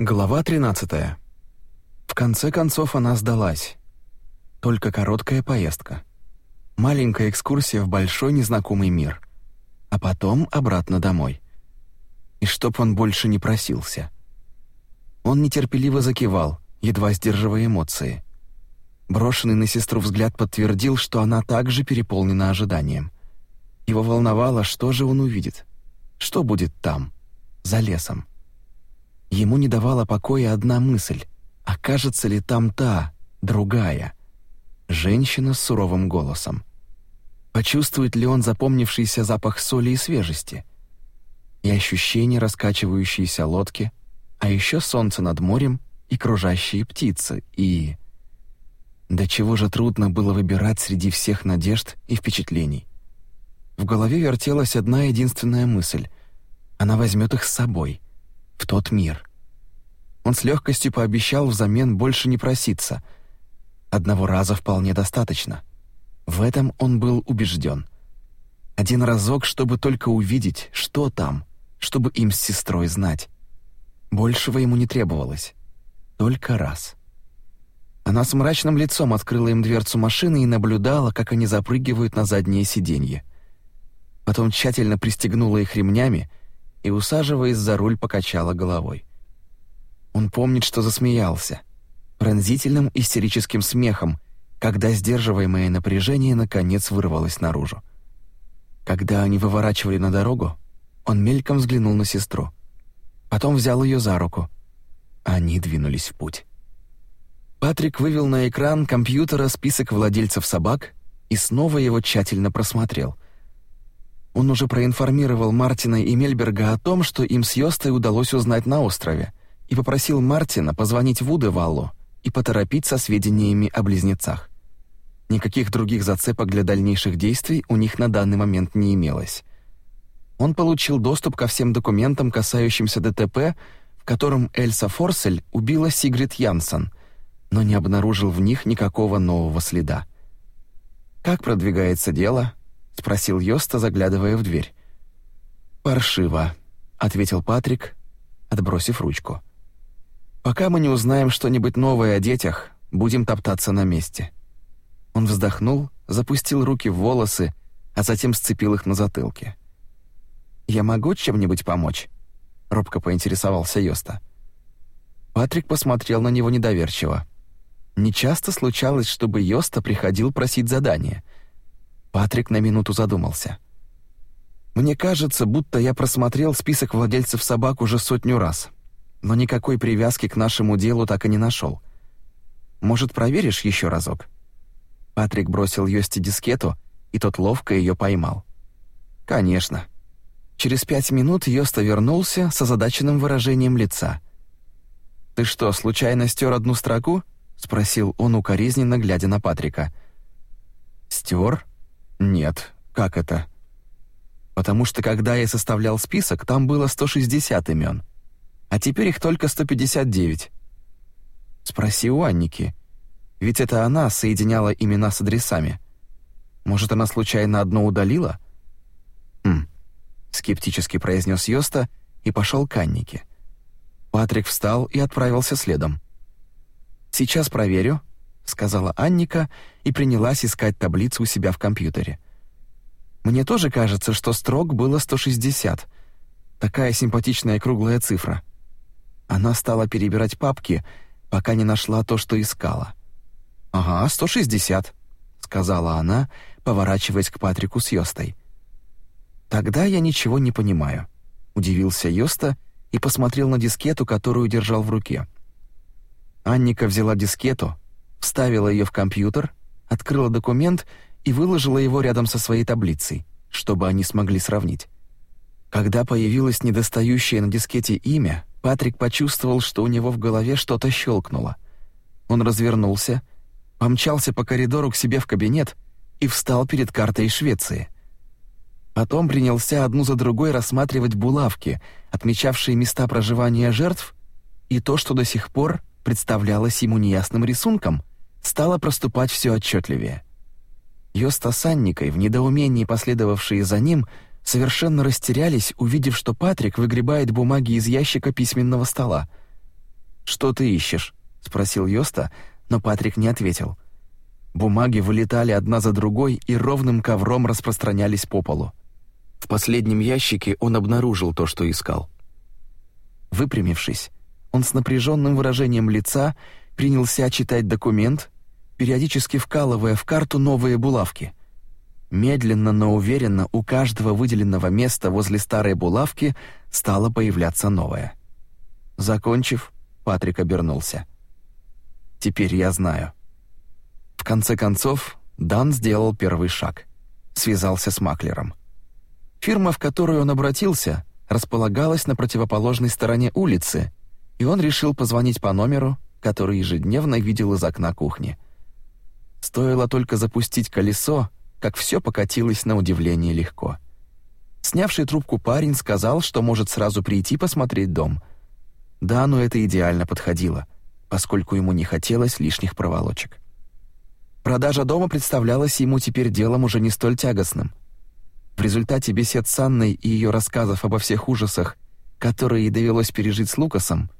Глава 13. В конце концов она сдалась. Только короткая поездка. Маленькая экскурсия в большой незнакомый мир. А потом обратно домой. И чтоб он больше не просился. Он нетерпеливо закивал, едва сдерживая эмоции. Брошенный на сестру взгляд подтвердил, что она также переполнена ожиданием. Его волновало, что же он увидит. Что будет там, за лесом. Ему не давала покоя одна мысль. Окажется ли там та, другая? Женщина с суровым голосом. Почувствует ли он запомнившийся запах соли и свежести? И ощущение раскачивающейся лодки, а еще солнце над морем и кружащие птицы, и... До чего же трудно было выбирать среди всех надежд и впечатлений. В голове вертелась одна единственная мысль. Она возьмет их с собой — в тот мир. Он с легкостью пообещал взамен больше не проситься. Одного раза вполне достаточно. В этом он был убежден. Один разок, чтобы только увидеть, что там, чтобы им с сестрой знать. Большего ему не требовалось. Только раз. Она с мрачным лицом открыла им дверцу машины и наблюдала, как они запрыгивают на заднее сиденье. Потом тщательно пристегнула их ремнями и, усаживаясь за руль, покачала головой. Он помнит, что засмеялся. Пронзительным истерическим смехом, когда сдерживаемое напряжение наконец вырвалось наружу. Когда они выворачивали на дорогу, он мельком взглянул на сестру. Потом взял ее за руку. Они двинулись в путь. Патрик вывел на экран компьютера список владельцев собак и снова его тщательно просмотрел — он уже проинформировал Мартина и Мельберга о том, что им с Йостой удалось узнать на острове, и попросил Мартина позвонить Вудеваллу и поторопить со сведениями о близнецах. Никаких других зацепок для дальнейших действий у них на данный момент не имелось. Он получил доступ ко всем документам, касающимся ДТП, в котором Эльса Форсель убила Сигрид Янсен, но не обнаружил в них никакого нового следа. Как продвигается дело, — спросил Йоста, заглядывая в дверь. «Паршиво», — ответил Патрик, отбросив ручку. «Пока мы не узнаем что-нибудь новое о детях, будем топтаться на месте». Он вздохнул, запустил руки в волосы, а затем сцепил их на затылке. «Я могу чем-нибудь помочь?» — робко поинтересовался Йоста. Патрик посмотрел на него недоверчиво. Нечасто случалось, чтобы Йоста приходил просить задания — Патрик на минуту задумался. «Мне кажется, будто я просмотрел список владельцев собак уже сотню раз, но никакой привязки к нашему делу так и не нашел. Может, проверишь еще разок?» Патрик бросил Йости дискету, и тот ловко ее поймал. «Конечно». Через пять минут Йоста вернулся с озадаченным выражением лица. «Ты что, случайно стер одну строку?» — спросил он укоризненно, глядя на Патрика. «Стер?» «Нет, как это?» «Потому что когда я составлял список, там было 160 имен, а теперь их только 159. Спроси у Анники, ведь это она соединяла имена с адресами. Может, она случайно одно удалила?» «Хм», — скептически произнес Йоста и пошел к Аннике. Патрик встал и отправился следом. «Сейчас проверю», сказала Анника и принялась искать таблицу у себя в компьютере. Мне тоже кажется, что строк было 160. Такая симпатичная круглая цифра. Она стала перебирать папки, пока не нашла то, что искала. «Ага, 160», — сказала она, поворачиваясь к Патрику с Йостой. «Тогда я ничего не понимаю», — удивился Йоста и посмотрел на дискету, которую держал в руке. Анника взяла дискету, вставила ее в компьютер, открыла документ и выложила его рядом со своей таблицей, чтобы они смогли сравнить. Когда появилось недостающее на дискете имя, Патрик почувствовал, что у него в голове что-то щелкнуло. Он развернулся, помчался по коридору к себе в кабинет и встал перед картой Швеции. Потом принялся одну за другой рассматривать булавки, отмечавшие места проживания жертв, и то, что до сих пор представлялось ему неясным рисунком, стало проступать все отчетливее. Йоста с Анникой, в недоумении последовавшие за ним, совершенно растерялись, увидев, что Патрик выгребает бумаги из ящика письменного стола. «Что ты ищешь?» — спросил Йоста, но Патрик не ответил. Бумаги вылетали одна за другой и ровным ковром распространялись по полу. В последнем ящике он обнаружил то, что искал. Выпрямившись, он с напряженным выражением лица принялся читать документ, периодически вкалывая в карту новые булавки. Медленно, но уверенно у каждого выделенного места возле старой булавки стало появляться новое. Закончив, Патрик обернулся. «Теперь я знаю». В конце концов, Дан сделал первый шаг. Связался с маклером. Фирма, в которую он обратился, располагалась на противоположной стороне улицы, и он решил позвонить по номеру, который ежедневно видел из окна кухни. Стоило только запустить колесо, как все покатилось на удивление легко. Снявший трубку парень сказал, что может сразу прийти посмотреть дом. Да, но это идеально подходило, поскольку ему не хотелось лишних проволочек. Продажа дома представлялась ему теперь делом уже не столь тягостным. В результате бесед с Анной и ее рассказов обо всех ужасах, которые ей довелось пережить с Лукасом,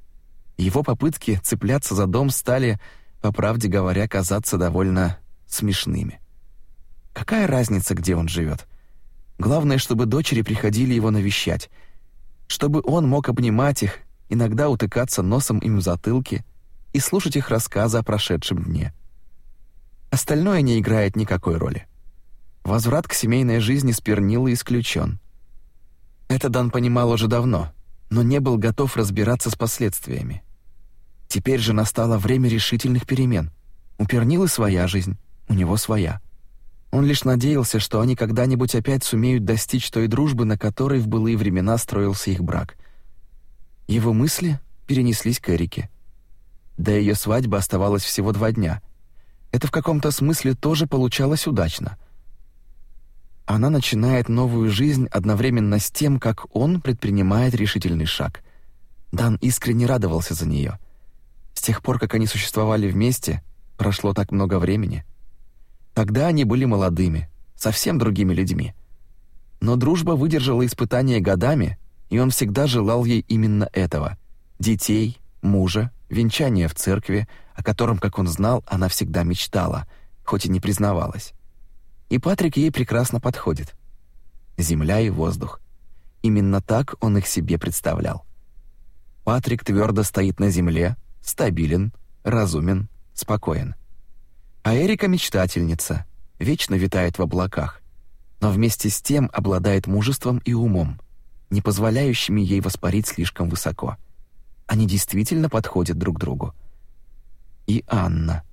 его попытки цепляться за дом стали, по правде говоря, казаться довольно смешными. Какая разница, где он живет? Главное, чтобы дочери приходили его навещать, чтобы он мог обнимать их, иногда утыкаться носом им в затылке и слушать их рассказы о прошедшем дне. Остальное не играет никакой роли. Возврат к семейной жизни с Пернилой исключен. Это Дан понимал уже давно, но не был готов разбираться с последствиями. Теперь же настало время решительных перемен. У Пернилы своя жизнь, у него своя. Он лишь надеялся, что они когда-нибудь опять сумеют достичь той дружбы, на которой в былые времена строился их брак. Его мысли перенеслись к Эрике. До ее свадьбы оставалось всего два дня. Это в каком-то смысле тоже получалось удачно. Она начинает новую жизнь одновременно с тем, как он предпринимает решительный шаг. Дан искренне радовался за нее. С тех пор, как они существовали вместе, прошло так много времени — Тогда они были молодыми, совсем другими людьми. Но дружба выдержала испытания годами, и он всегда желал ей именно этого — детей, мужа, венчания в церкви, о котором, как он знал, она всегда мечтала, хоть и не признавалась. И Патрик ей прекрасно подходит. Земля и воздух. Именно так он их себе представлял. Патрик твердо стоит на земле, стабилен, разумен, спокоен. А Эрика мечтательница, вечно витает в облаках, но вместе с тем обладает мужеством и умом, не позволяющими ей воспарить слишком высоко. Они действительно подходят друг другу. И Анна.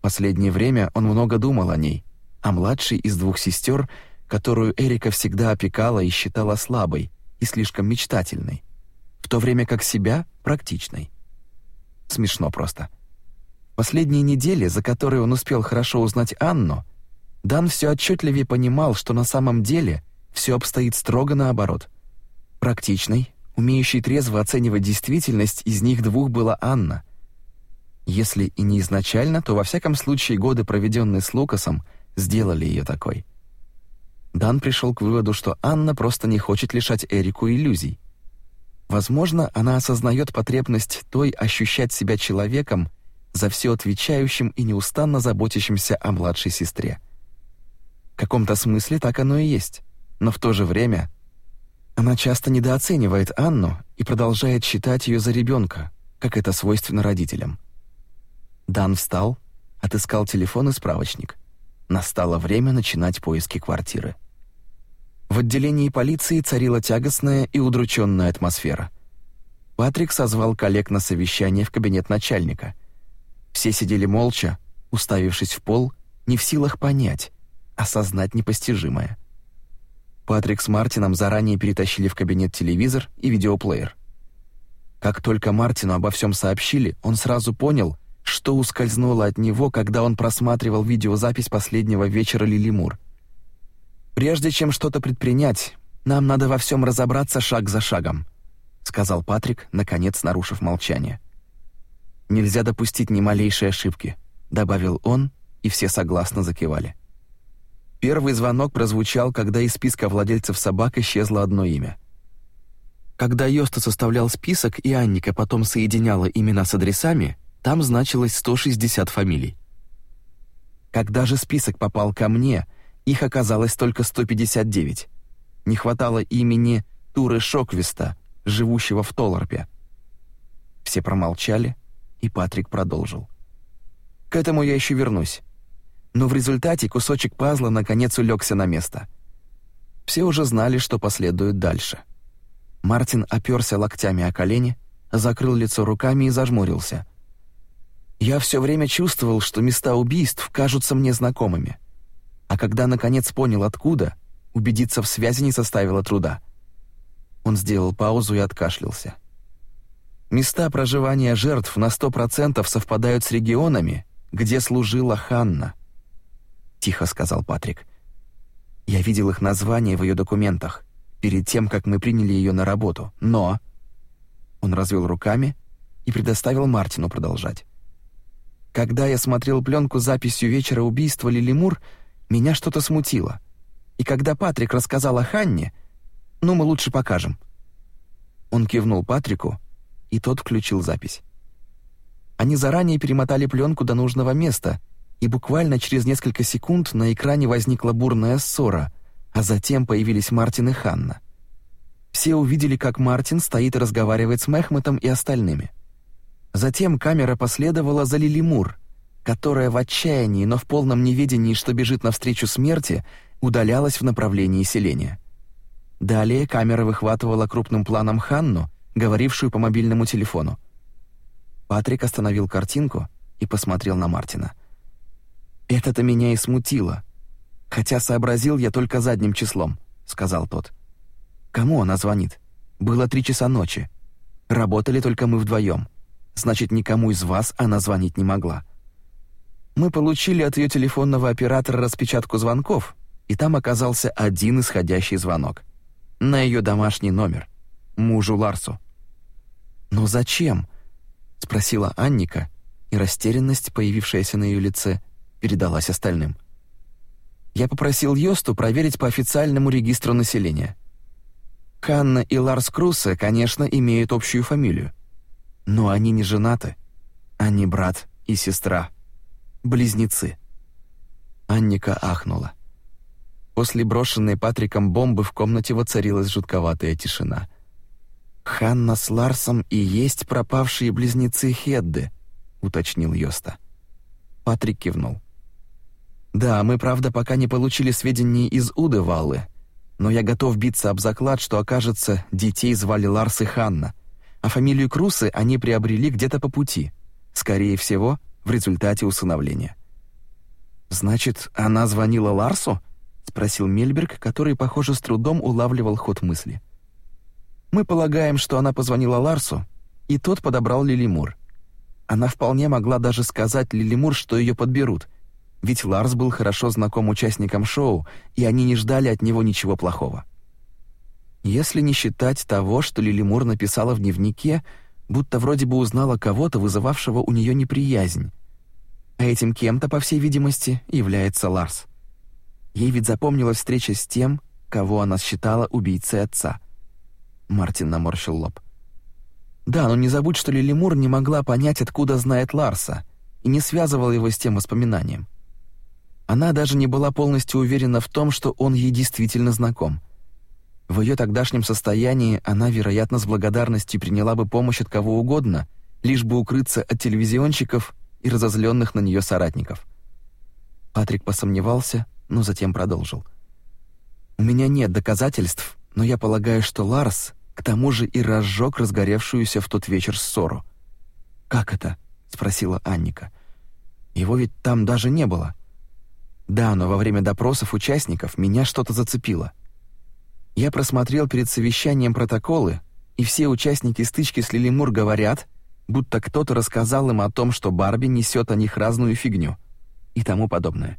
Последнее время он много думал о ней, о младшей из двух сестер, которую Эрика всегда опекала и считала слабой и слишком мечтательной, в то время как себя — практичной. Смешно просто. Последние недели, за которые он успел хорошо узнать Анну, Дан все отчетливее понимал, что на самом деле все обстоит строго наоборот. Практичной, умеющей трезво оценивать действительность, из них двух была Анна. Если и не изначально, то во всяком случае годы, проведенные с Лукасом, сделали ее такой. Дан пришел к выводу, что Анна просто не хочет лишать Эрику иллюзий. Возможно, она осознает потребность той ощущать себя человеком, за все отвечающим и неустанно заботящимся о младшей сестре. В каком-то смысле так оно и есть, но в то же время она часто недооценивает Анну и продолжает считать ее за ребенка, как это свойственно родителям. Дан встал, отыскал телефон и справочник. Настало время начинать поиски квартиры. В отделении полиции царила тягостная и удрученная атмосфера. Патрик созвал коллег на совещание в кабинет начальника — все сидели молча, уставившись в пол, не в силах понять, осознать непостижимое. Патрик с Мартином заранее перетащили в кабинет телевизор и видеоплеер. Как только Мартину обо всем сообщили, он сразу понял, что ускользнуло от него, когда он просматривал видеозапись последнего вечера Лилимур. «Прежде чем что-то предпринять, нам надо во всем разобраться шаг за шагом», сказал Патрик, наконец нарушив молчание. Нельзя допустить ни малейшей ошибки», — добавил он, и все согласно закивали. Первый звонок прозвучал, когда из списка владельцев собак исчезло одно имя. Когда Йоста составлял список и Анника потом соединяла имена с адресами, там значилось 160 фамилий. Когда же список попал ко мне, их оказалось только 159. Не хватало имени Туры Шоквиста, живущего в Толарпе. Все промолчали, и Патрик продолжил. К этому я еще вернусь. Но в результате кусочек пазла наконец улегся на место. Все уже знали, что последует дальше. Мартин оперся локтями о колени, закрыл лицо руками и зажмурился. Я все время чувствовал, что места убийств кажутся мне знакомыми. А когда наконец понял откуда, убедиться в связи не составило труда. Он сделал паузу и откашлялся. Места проживания жертв на сто процентов совпадают с регионами, где служила Ханна. Тихо сказал Патрик. Я видел их названия в ее документах перед тем, как мы приняли ее на работу. Но...» Он развел руками и предоставил Мартину продолжать. «Когда я смотрел пленку записью вечера убийства Лилимур, меня что-то смутило. И когда Патрик рассказал о Ханне, ну, мы лучше покажем». Он кивнул Патрику, и тот включил запись. Они заранее перемотали пленку до нужного места, и буквально через несколько секунд на экране возникла бурная ссора, а затем появились Мартин и Ханна. Все увидели, как Мартин стоит и разговаривает с Мехметом и остальными. Затем камера последовала за Лилимур, которая в отчаянии, но в полном неведении, что бежит навстречу смерти, удалялась в направлении селения. Далее камера выхватывала крупным планом Ханну, говорившую по мобильному телефону. Патрик остановил картинку и посмотрел на Мартина. «Это-то меня и смутило. Хотя сообразил я только задним числом, сказал тот. Кому она звонит? Было три часа ночи. Работали только мы вдвоем. Значит, никому из вас она звонить не могла. Мы получили от ее телефонного оператора распечатку звонков, и там оказался один исходящий звонок. На ее домашний номер. Мужу Ларсу. «Но зачем?» — спросила Анника, и растерянность, появившаяся на ее лице, передалась остальным. Я попросил Йосту проверить по официальному регистру населения. Ханна и Ларс Круссе, конечно, имеют общую фамилию. Но они не женаты. Они брат и сестра. Близнецы. Анника ахнула. После брошенной Патриком бомбы в комнате воцарилась жутковатая тишина. «Ханна с Ларсом и есть пропавшие близнецы Хедды», — уточнил Йоста. Патрик кивнул. Да, мы, правда, пока не получили сведений из Удеваллы, но я готов биться об заклад, что, окажется, детей звали Ларс и Ханна, а фамилию Крусы они приобрели где-то по пути, скорее всего, в результате усыновления. «Значит, она звонила Ларсу?» — спросил Мельберг, который, похоже, с трудом улавливал ход мысли. «Мы полагаем, что она позвонила Ларсу, и тот подобрал Лилимур. Она вполне могла даже сказать Лилимур, что ее подберут — ведь Ларс был хорошо знаком участникам шоу, и они не ждали от него ничего плохого. Если не считать того, что Лилимур написала в дневнике, будто вроде бы узнала кого-то, вызывавшего у нее неприязнь. А этим кем-то, по всей видимости, является Ларс. Ей ведь запомнилась встреча с тем, кого она считала убийцей отца. Мартин наморщил лоб. Да, но не забудь, что Лилимур не могла понять, откуда знает Ларса, и не связывала его с тем воспоминанием. Она даже не была полностью уверена в том, что он ей действительно знаком. В ее тогдашнем состоянии она, вероятно, с благодарностью приняла бы помощь от кого угодно, лишь бы укрыться от телевизионщиков и разозленных на нее соратников. Патрик посомневался, но затем продолжил. «У меня нет доказательств, но я полагаю, что Ларс к тому же и разжег разгоревшуюся в тот вечер ссору». «Как это?» — спросила Анника. «Его ведь там даже не было». Да, но во время допросов участников меня что-то зацепило. Я просмотрел перед совещанием протоколы, и все участники стычки с Лилимур говорят, будто кто-то рассказал им о том, что Барби несет о них разную фигню и тому подобное.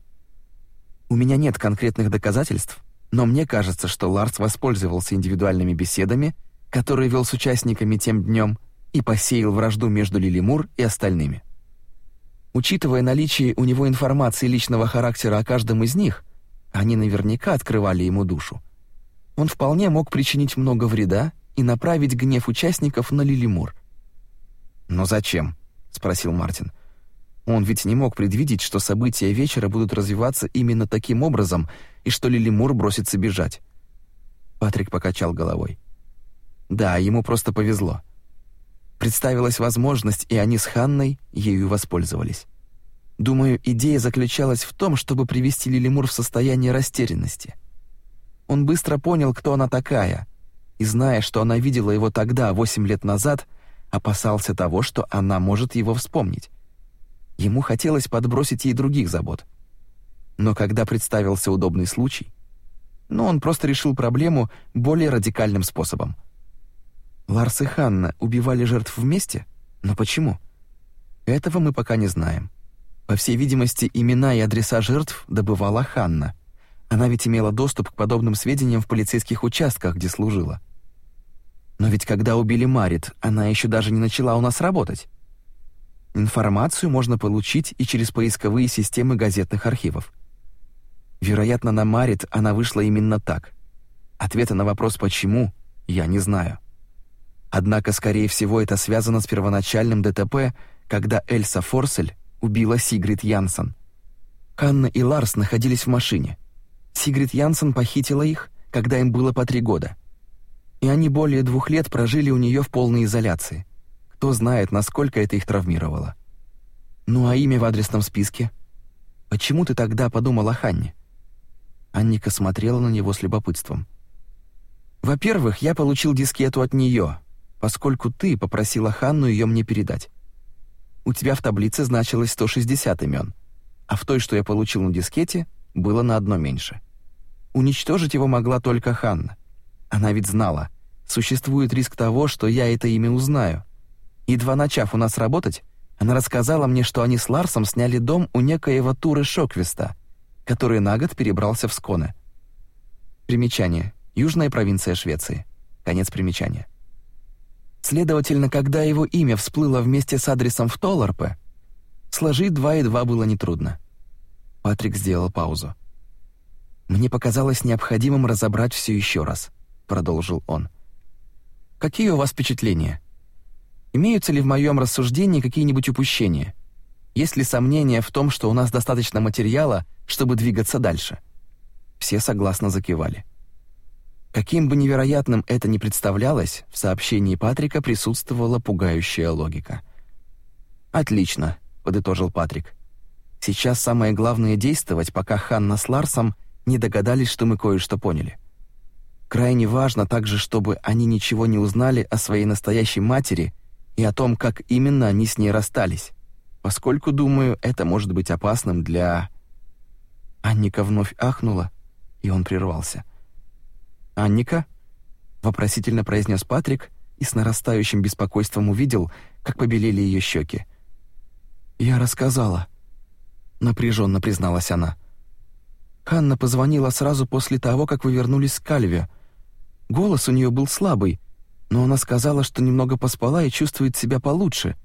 У меня нет конкретных доказательств, но мне кажется, что Ларс воспользовался индивидуальными беседами, которые вел с участниками тем днем, и посеял вражду между Лилимур и остальными. Учитывая наличие у него информации личного характера о каждом из них, они наверняка открывали ему душу. Он вполне мог причинить много вреда и направить гнев участников на Лилимур. «Но зачем?» — спросил Мартин. Он ведь не мог предвидеть, что события вечера будут развиваться именно таким образом и что Лилимур бросится бежать. Патрик покачал головой. Да, ему просто повезло. Представилась возможность, и они с Ханной ею воспользовались. Думаю, идея заключалась в том, чтобы привести Лилимур в состояние растерянности. Он быстро понял, кто она такая, и, зная, что она видела его тогда, восемь лет назад, опасался того, что она может его вспомнить. Ему хотелось подбросить ей других забот. Но когда представился удобный случай, ну, он просто решил проблему более радикальным способом. Ларс и Ханна убивали жертв вместе? Но почему? Этого мы пока не знаем. По всей видимости, имена и адреса жертв добывала Ханна. Она ведь имела доступ к подобным сведениям в полицейских участках, где служила. Но ведь когда убили Марит, она еще даже не начала у нас работать. Информацию можно получить и через поисковые системы газетных архивов. Вероятно, на Марит она вышла именно так. Ответа на вопрос «почему» я не знаю. Однако, скорее всего, это связано с первоначальным ДТП, когда Эльса Форсель убила Сигрид Янсен. Ханна и Ларс находились в машине. Сигрид Янсен похитила их, когда им было по три года. И они более двух лет прожили у нее в полной изоляции. Кто знает, насколько это их травмировало. Ну а имя в адресном списке? Почему ты тогда подумал о Ханне? Анника смотрела на него с любопытством. «Во-первых, я получил дискету от нее, поскольку ты попросила Ханну ее мне передать. У тебя в таблице значилось 160 имен, а в той, что я получил на дискете, было на одно меньше. Уничтожить его могла только Ханна. Она ведь знала, существует риск того, что я это имя узнаю. Едва начав у нас работать, она рассказала мне, что они с Ларсом сняли дом у некоего Туры Шоквиста — который на год перебрался в Сконе. Примечание. Южная провинция Швеции. Конец примечания. Следовательно, когда его имя всплыло вместе с адресом в Толларпе, сложить два и два было нетрудно. Патрик сделал паузу. «Мне показалось необходимым разобрать все еще раз», — продолжил он. «Какие у вас впечатления? Имеются ли в моем рассуждении какие-нибудь упущения? Есть ли сомнения в том, что у нас достаточно материала, чтобы двигаться дальше. Все согласно закивали. Каким бы невероятным это ни представлялось, в сообщении Патрика присутствовала пугающая логика. «Отлично», — подытожил Патрик. «Сейчас самое главное действовать, пока Ханна с Ларсом не догадались, что мы кое-что поняли. Крайне важно также, чтобы они ничего не узнали о своей настоящей матери и о том, как именно они с ней расстались, поскольку, думаю, это может быть опасным для...» Анника вновь ахнула, и он прервался. «Анника?» — вопросительно произнес Патрик и с нарастающим беспокойством увидел, как побелели ее щеки. «Я рассказала», — напряженно призналась она. «Ханна позвонила сразу после того, как вы вернулись с Кальве. Голос у нее был слабый, но она сказала, что немного поспала и чувствует себя получше,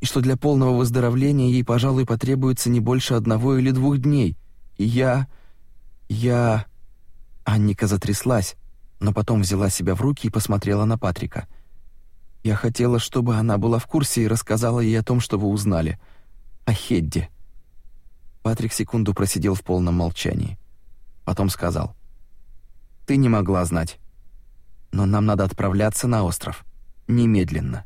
и что для полного выздоровления ей, пожалуй, потребуется не больше одного или двух дней — «Я... я...» Анника затряслась, но потом взяла себя в руки и посмотрела на Патрика. «Я хотела, чтобы она была в курсе и рассказала ей о том, что вы узнали. О Хедде». Патрик секунду просидел в полном молчании. Потом сказал. «Ты не могла знать. Но нам надо отправляться на остров. Немедленно».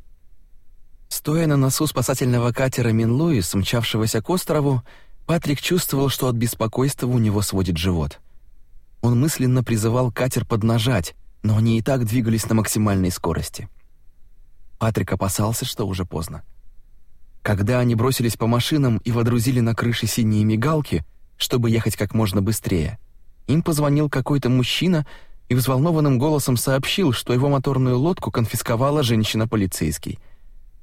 Стоя на носу спасательного катера Мин-Луис, мчавшегося к острову, Патрик чувствовал, что от беспокойства у него сводит живот. Он мысленно призывал катер поднажать, но они и так двигались на максимальной скорости. Патрик опасался, что уже поздно. Когда они бросились по машинам и водрузили на крыше синие мигалки, чтобы ехать как можно быстрее, им позвонил какой-то мужчина и взволнованным голосом сообщил, что его моторную лодку конфисковала женщина-полицейский.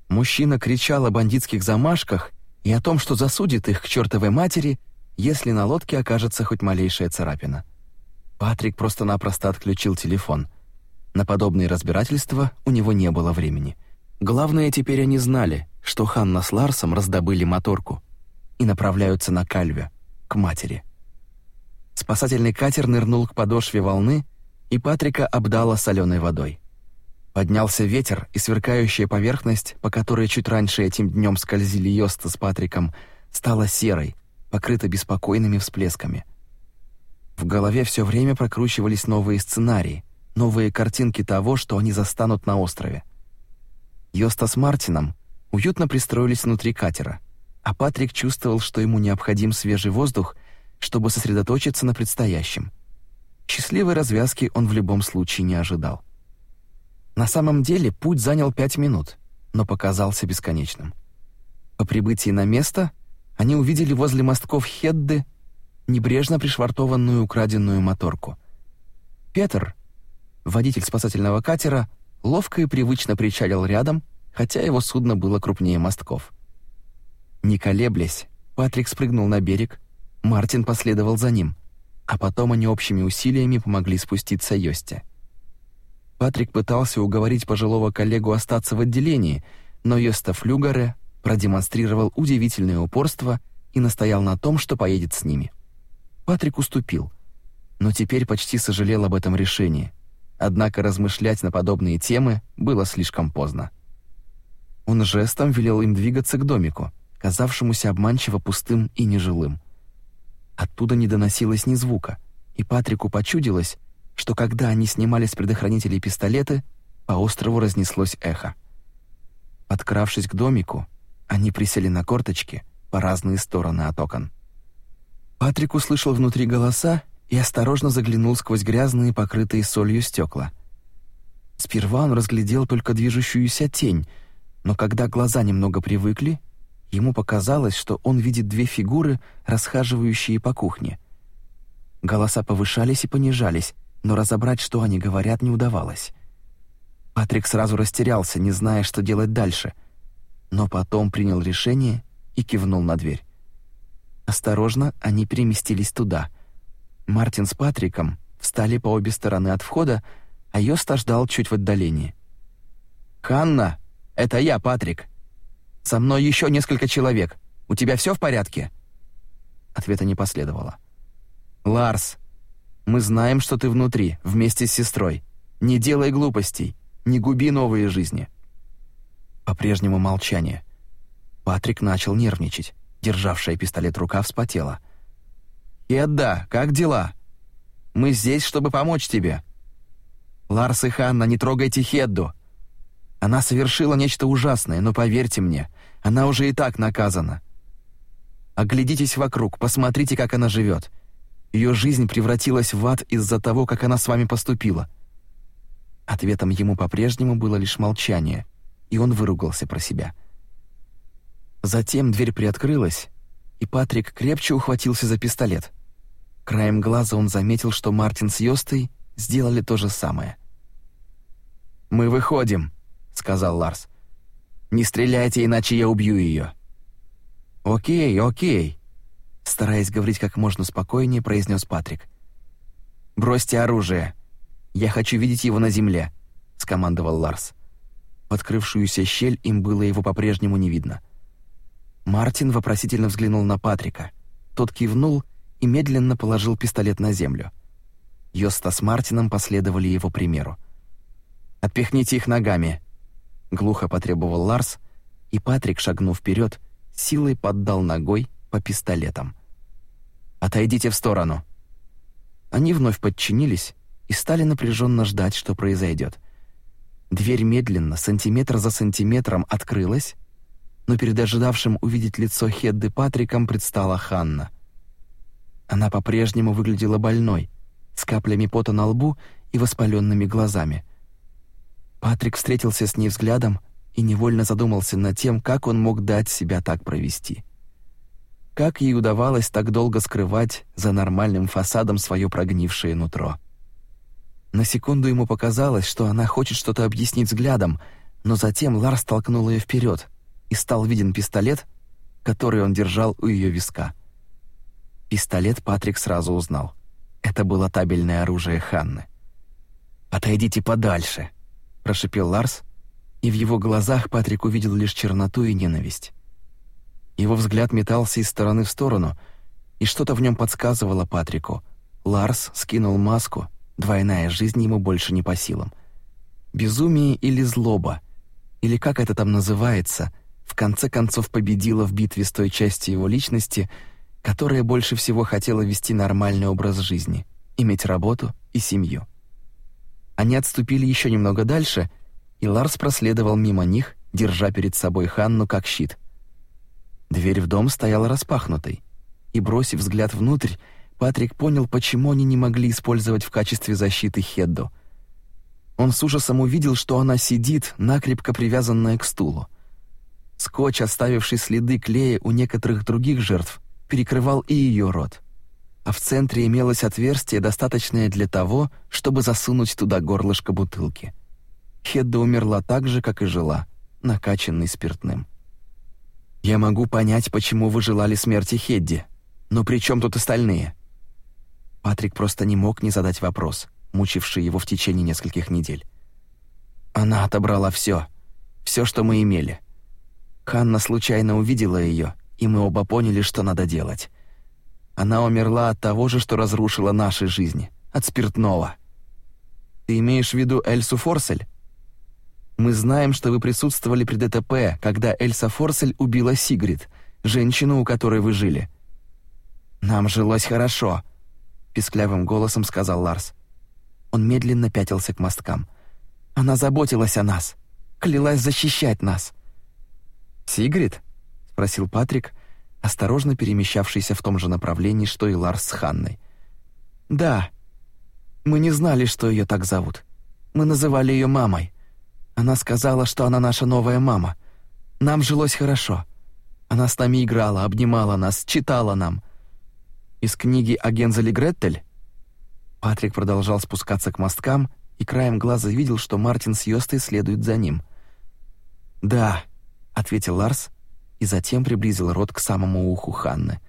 Мужчина кричал о бандитских замашках и о том, что засудит их к чертовой матери, если на лодке окажется хоть малейшая царапина. Патрик просто-напросто отключил телефон. На подобные разбирательства у него не было времени. Главное, теперь они знали, что Ханна с Ларсом раздобыли моторку и направляются на Кальве, к матери. Спасательный катер нырнул к подошве волны, и Патрика обдала соленой водой. Поднялся ветер, и сверкающая поверхность, по которой чуть раньше этим днем скользили Йоста с Патриком, стала серой, покрыта беспокойными всплесками. В голове все время прокручивались новые сценарии, новые картинки того, что они застанут на острове. Йоста с Мартином уютно пристроились внутри катера, а Патрик чувствовал, что ему необходим свежий воздух, чтобы сосредоточиться на предстоящем. Счастливой развязки он в любом случае не ожидал. На самом деле путь занял пять минут, но показался бесконечным. По прибытии на место они увидели возле мостков Хедды небрежно пришвартованную украденную моторку. Петр, водитель спасательного катера, ловко и привычно причалил рядом, хотя его судно было крупнее мостков. Не колеблясь, Патрик спрыгнул на берег, Мартин последовал за ним, а потом они общими усилиями помогли спуститься Йосте. Патрик пытался уговорить пожилого коллегу остаться в отделении, но Йоста Флюгаре продемонстрировал удивительное упорство и настоял на том, что поедет с ними. Патрик уступил, но теперь почти сожалел об этом решении. Однако размышлять на подобные темы было слишком поздно. Он жестом велел им двигаться к домику, казавшемуся обманчиво пустым и нежилым. Оттуда не доносилось ни звука, и Патрику почудилось, что когда они снимали с предохранителей пистолеты, по острову разнеслось эхо. Подкравшись к домику, они присели на корточки по разные стороны от окон. Патрик услышал внутри голоса и осторожно заглянул сквозь грязные, покрытые солью стекла. Сперва он разглядел только движущуюся тень, но когда глаза немного привыкли, ему показалось, что он видит две фигуры, расхаживающие по кухне. Голоса повышались и понижались, но разобрать, что они говорят, не удавалось. Патрик сразу растерялся, не зная, что делать дальше, но потом принял решение и кивнул на дверь. Осторожно они переместились туда. Мартин с Патриком встали по обе стороны от входа, а Йоста ждал чуть в отдалении. «Ханна, это я, Патрик. Со мной еще несколько человек. У тебя все в порядке?» Ответа не последовало. «Ларс, мы знаем, что ты внутри, вместе с сестрой. Не делай глупостей, не губи новые жизни». По-прежнему молчание. Патрик начал нервничать. Державшая пистолет рука вспотела. «Эдда, как дела? Мы здесь, чтобы помочь тебе». «Ларс и Ханна, не трогайте Хедду. Она совершила нечто ужасное, но поверьте мне, она уже и так наказана. Оглядитесь вокруг, посмотрите, как она живет. Ее жизнь превратилась в ад из-за того, как она с вами поступила. Ответом ему по-прежнему было лишь молчание, и он выругался про себя. Затем дверь приоткрылась, и Патрик крепче ухватился за пистолет. Краем глаза он заметил, что Мартин с Йостой сделали то же самое. «Мы выходим», — сказал Ларс. «Не стреляйте, иначе я убью ее». «Окей, окей», стараясь говорить как можно спокойнее, произнес Патрик. «Бросьте оружие. Я хочу видеть его на земле», — скомандовал Ларс. В открывшуюся щель им было его по-прежнему не видно. Мартин вопросительно взглянул на Патрика. Тот кивнул и медленно положил пистолет на землю. Йоста с Мартином последовали его примеру. «Отпихните их ногами», — глухо потребовал Ларс, и Патрик, шагнув вперед, силой поддал ногой по пистолетам. Отойдите в сторону». Они вновь подчинились и стали напряженно ждать, что произойдет. Дверь медленно, сантиметр за сантиметром, открылась, но перед ожидавшим увидеть лицо Хедды Патриком предстала Ханна. Она по-прежнему выглядела больной, с каплями пота на лбу и воспаленными глазами. Патрик встретился с ней взглядом и невольно задумался над тем, как он мог дать себя так провести. Как ей удавалось так долго скрывать за нормальным фасадом свое прогнившее нутро? На секунду ему показалось, что она хочет что-то объяснить взглядом, но затем Ларс толкнул ее вперед, и стал виден пистолет, который он держал у ее виска. Пистолет Патрик сразу узнал. Это было табельное оружие Ханны. «Отойдите подальше», — прошипел Ларс, и в его глазах Патрик увидел лишь черноту и ненависть. Его взгляд метался из стороны в сторону, и что-то в нем подсказывало Патрику. Ларс скинул маску, двойная жизнь ему больше не по силам. Безумие или злоба, или как это там называется, в конце концов победила в битве с той частью его личности, которая больше всего хотела вести нормальный образ жизни, иметь работу и семью. Они отступили еще немного дальше, и Ларс проследовал мимо них, держа перед собой Ханну как щит. Дверь в дом стояла распахнутой, и, бросив взгляд внутрь, Патрик понял, почему они не могли использовать в качестве защиты Хедду. Он с ужасом увидел, что она сидит, накрепко привязанная к стулу. Скотч, оставивший следы клея у некоторых других жертв, перекрывал и ее рот. А в центре имелось отверстие, достаточное для того, чтобы засунуть туда горлышко бутылки. Хедда умерла так же, как и жила, накачанной спиртным. «Я могу понять, почему вы желали смерти Хедди, но при чем тут остальные?» Патрик просто не мог не задать вопрос, мучивший его в течение нескольких недель. «Она отобрала все, все, что мы имели. Ханна случайно увидела ее, и мы оба поняли, что надо делать. Она умерла от того же, что разрушила наши жизни, от спиртного. Ты имеешь в виду Эльсу Форсель? Мы знаем, что вы присутствовали при ДТП, когда Эльса Форсель убила Сигрид, женщину, у которой вы жили. Нам жилось хорошо, писклявым голосом сказал Ларс. Он медленно пятился к мосткам. Она заботилась о нас, клялась защищать нас. Сигрид? спросил Патрик, осторожно перемещавшийся в том же направлении, что и Ларс с Ханной. Да. Мы не знали, что ее так зовут. Мы называли ее мамой. Она сказала, что она наша новая мама. Нам жилось хорошо. Она с нами играла, обнимала нас, читала нам. Из книги о Гензеле Гретель? Патрик продолжал спускаться к мосткам и краем глаза видел, что Мартин с Йостой следуют за ним. «Да», — ответил Ларс и затем приблизил рот к самому уху Ханны.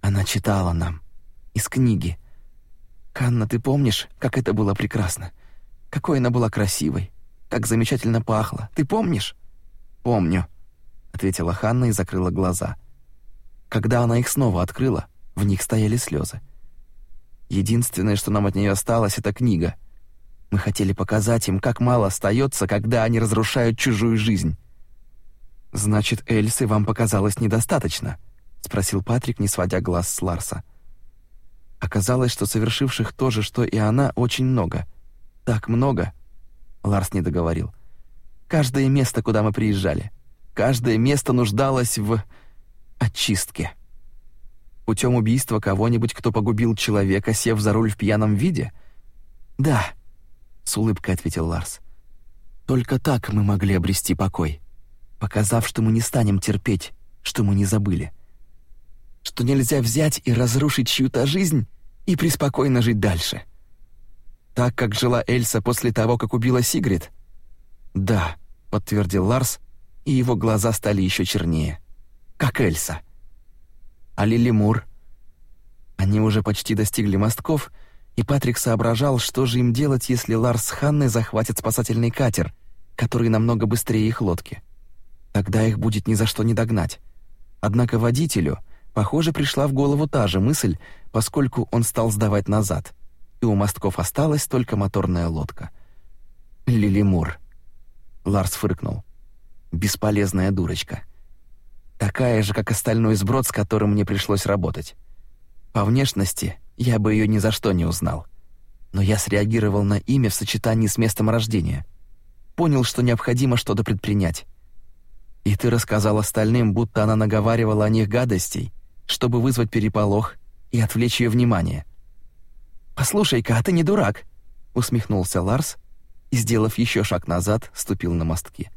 «Она читала нам. Из книги. Ханна, ты помнишь, как это было прекрасно? Какой она была красивой как замечательно пахло. Ты помнишь?» «Помню», — ответила Ханна и закрыла глаза. Когда она их снова открыла, в них стояли слезы. Единственное, что нам от нее осталось, это книга. Мы хотели показать им, как мало остается, когда они разрушают чужую жизнь. Значит, Эльсы вам показалось недостаточно, спросил Патрик, не сводя глаз с Ларса. Оказалось, что совершивших то же, что и она, очень много. Так много, Ларс не договорил. Каждое место, куда мы приезжали, каждое место нуждалось в очистке. Путем убийства кого-нибудь, кто погубил человека, сев за руль в пьяном виде? Да, с улыбкой ответил Ларс. Только так мы могли обрести покой, показав, что мы не станем терпеть, что мы не забыли. Что нельзя взять и разрушить чью-то жизнь и преспокойно жить дальше. — так, как жила Эльса после того, как убила Сигрид? Да, подтвердил Ларс, и его глаза стали еще чернее. Как Эльса. А Лили Мур? Они уже почти достигли мостков, и Патрик соображал, что же им делать, если Ларс с Ханной захватят спасательный катер, который намного быстрее их лодки. Тогда их будет ни за что не догнать. Однако водителю, похоже, пришла в голову та же мысль, поскольку он стал сдавать назад и у мостков осталась только моторная лодка. Лилимур. Ларс фыркнул. Бесполезная дурочка. Такая же, как остальной сброд, с которым мне пришлось работать. По внешности я бы ее ни за что не узнал. Но я среагировал на имя в сочетании с местом рождения. Понял, что необходимо что-то предпринять. И ты рассказал остальным, будто она наговаривала о них гадостей, чтобы вызвать переполох и отвлечь ее внимание. «Послушай-ка, а ты не дурак!» — усмехнулся Ларс и, сделав еще шаг назад, ступил на мостки.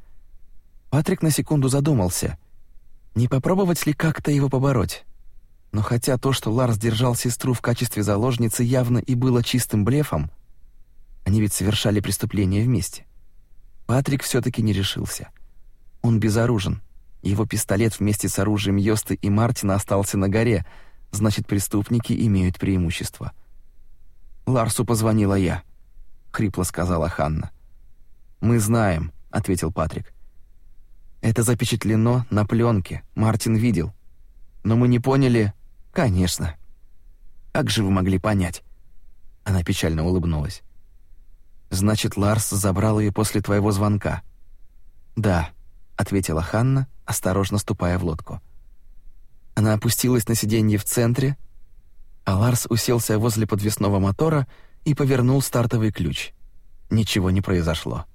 Патрик на секунду задумался, не попробовать ли как-то его побороть. Но хотя то, что Ларс держал сестру в качестве заложницы, явно и было чистым блефом, они ведь совершали преступление вместе. Патрик все таки не решился. Он безоружен. Его пистолет вместе с оружием Йосты и Мартина остался на горе, значит, преступники имеют преимущество. Ларсу позвонила я, хрипло сказала Ханна. Мы знаем, ответил Патрик. Это запечатлено на пленке, Мартин видел. Но мы не поняли, конечно. Как же вы могли понять? Она печально улыбнулась. Значит, Ларс забрал ее после твоего звонка. Да, ответила Ханна, осторожно ступая в лодку. Она опустилась на сиденье в центре, а Ларс уселся возле подвесного мотора и повернул стартовый ключ. Ничего не произошло.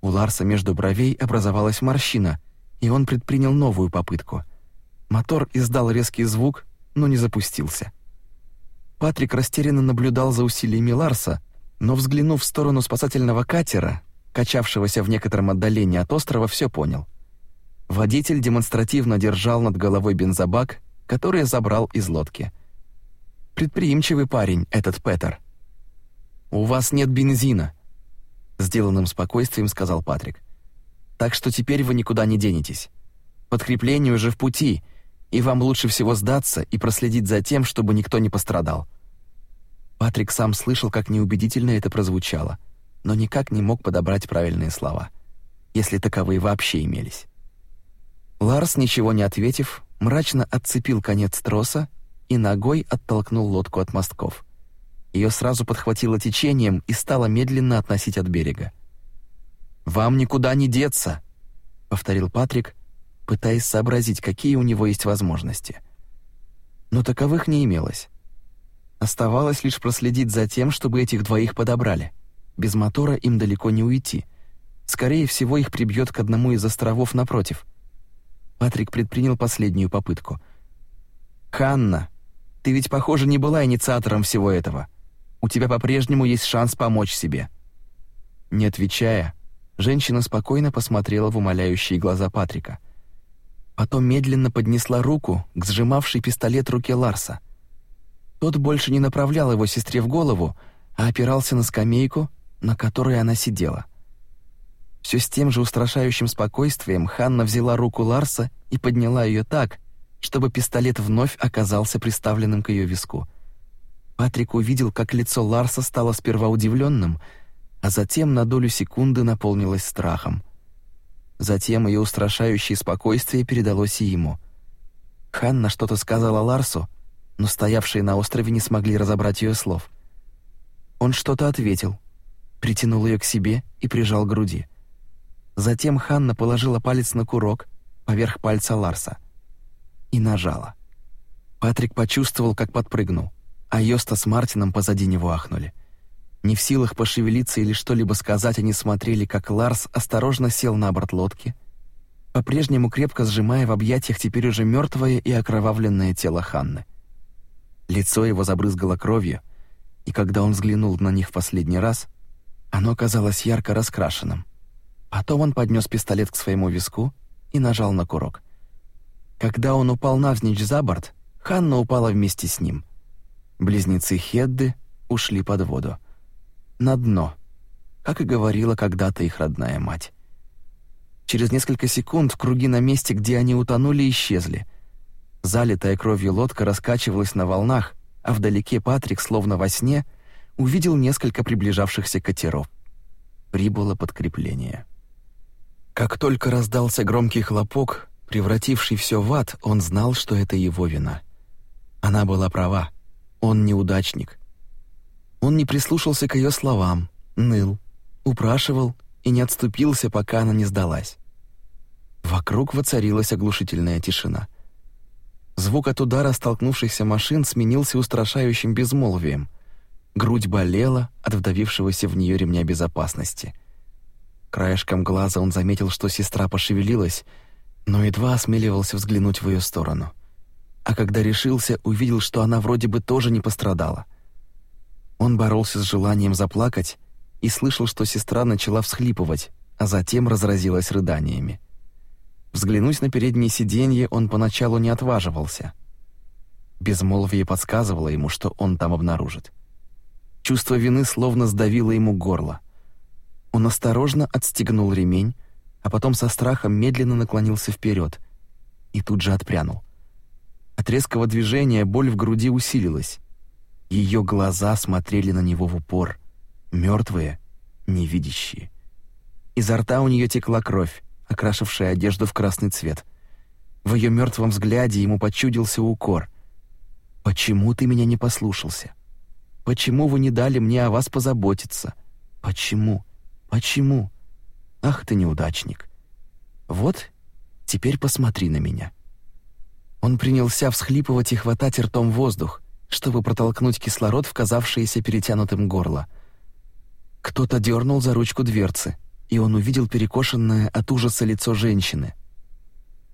У Ларса между бровей образовалась морщина, и он предпринял новую попытку. Мотор издал резкий звук, но не запустился. Патрик растерянно наблюдал за усилиями Ларса, но, взглянув в сторону спасательного катера, качавшегося в некотором отдалении от острова, все понял. Водитель демонстративно держал над головой бензобак, который забрал из лодки. Предприимчивый парень этот Петер. «У вас нет бензина», — сделанным спокойствием сказал Патрик. «Так что теперь вы никуда не денетесь. Подкрепление уже в пути, и вам лучше всего сдаться и проследить за тем, чтобы никто не пострадал». Патрик сам слышал, как неубедительно это прозвучало, но никак не мог подобрать правильные слова, если таковые вообще имелись. Ларс, ничего не ответив, мрачно отцепил конец троса и ногой оттолкнул лодку от мостков. Ее сразу подхватило течением и стало медленно относить от берега. «Вам никуда не деться!» — повторил Патрик, пытаясь сообразить, какие у него есть возможности. Но таковых не имелось. Оставалось лишь проследить за тем, чтобы этих двоих подобрали. Без мотора им далеко не уйти. Скорее всего, их прибьет к одному из островов напротив. Патрик предпринял последнюю попытку. «Ханна, ты ведь, похоже, не была инициатором всего этого. У тебя по-прежнему есть шанс помочь себе». Не отвечая, женщина спокойно посмотрела в умоляющие глаза Патрика. Потом медленно поднесла руку к сжимавшей пистолет руке Ларса. Тот больше не направлял его сестре в голову, а опирался на скамейку, на которой она сидела. Все с тем же устрашающим спокойствием Ханна взяла руку Ларса и подняла ее так, чтобы пистолет вновь оказался приставленным к ее виску. Патрик увидел, как лицо Ларса стало сперва удивленным, а затем на долю секунды наполнилось страхом. Затем ее устрашающее спокойствие передалось и ему. Ханна что-то сказала Ларсу, но стоявшие на острове не смогли разобрать ее слов. Он что-то ответил, притянул ее к себе и прижал к груди. Затем Ханна положила палец на курок поверх пальца Ларса и нажала. Патрик почувствовал, как подпрыгнул, а Йоста с Мартином позади него ахнули. Не в силах пошевелиться или что-либо сказать, они смотрели, как Ларс осторожно сел на борт лодки, по-прежнему крепко сжимая в объятиях теперь уже мертвое и окровавленное тело Ханны. Лицо его забрызгало кровью, и когда он взглянул на них в последний раз, оно казалось ярко раскрашенным. Потом он поднес пистолет к своему виску и нажал на курок. Когда он упал навзничь за борт, Ханна упала вместе с ним. Близнецы Хедды ушли под воду. На дно, как и говорила когда-то их родная мать. Через несколько секунд круги на месте, где они утонули, исчезли — Залитая кровью лодка раскачивалась на волнах, а вдалеке Патрик, словно во сне, увидел несколько приближавшихся катеров. Прибыло подкрепление. Как только раздался громкий хлопок, превративший все в ад, он знал, что это его вина. Она была права. Он неудачник. Он не прислушался к ее словам, ныл, упрашивал и не отступился, пока она не сдалась. Вокруг воцарилась оглушительная тишина. Звук от удара столкнувшихся машин сменился устрашающим безмолвием. Грудь болела от вдавившегося в нее ремня безопасности. Краешком глаза он заметил, что сестра пошевелилась, но едва осмеливался взглянуть в ее сторону. А когда решился, увидел, что она вроде бы тоже не пострадала. Он боролся с желанием заплакать и слышал, что сестра начала всхлипывать, а затем разразилась рыданиями. Взглянуть на переднее сиденье он поначалу не отваживался. Безмолвие подсказывало ему, что он там обнаружит. Чувство вины словно сдавило ему горло. Он осторожно отстегнул ремень, а потом со страхом медленно наклонился вперед и тут же отпрянул. От резкого движения боль в груди усилилась. Ее глаза смотрели на него в упор, мертвые, невидящие. Изо рта у нее текла кровь, окрашившая одежду в красный цвет. В ее мертвом взгляде ему почудился укор. «Почему ты меня не послушался? Почему вы не дали мне о вас позаботиться? Почему? Почему? Ах ты неудачник. Вот, теперь посмотри на меня. Он принялся всхлипывать и хватать ртом воздух, чтобы протолкнуть кислород в казавшееся перетянутым горло. Кто-то дернул за ручку дверцы, и он увидел перекошенное от ужаса лицо женщины.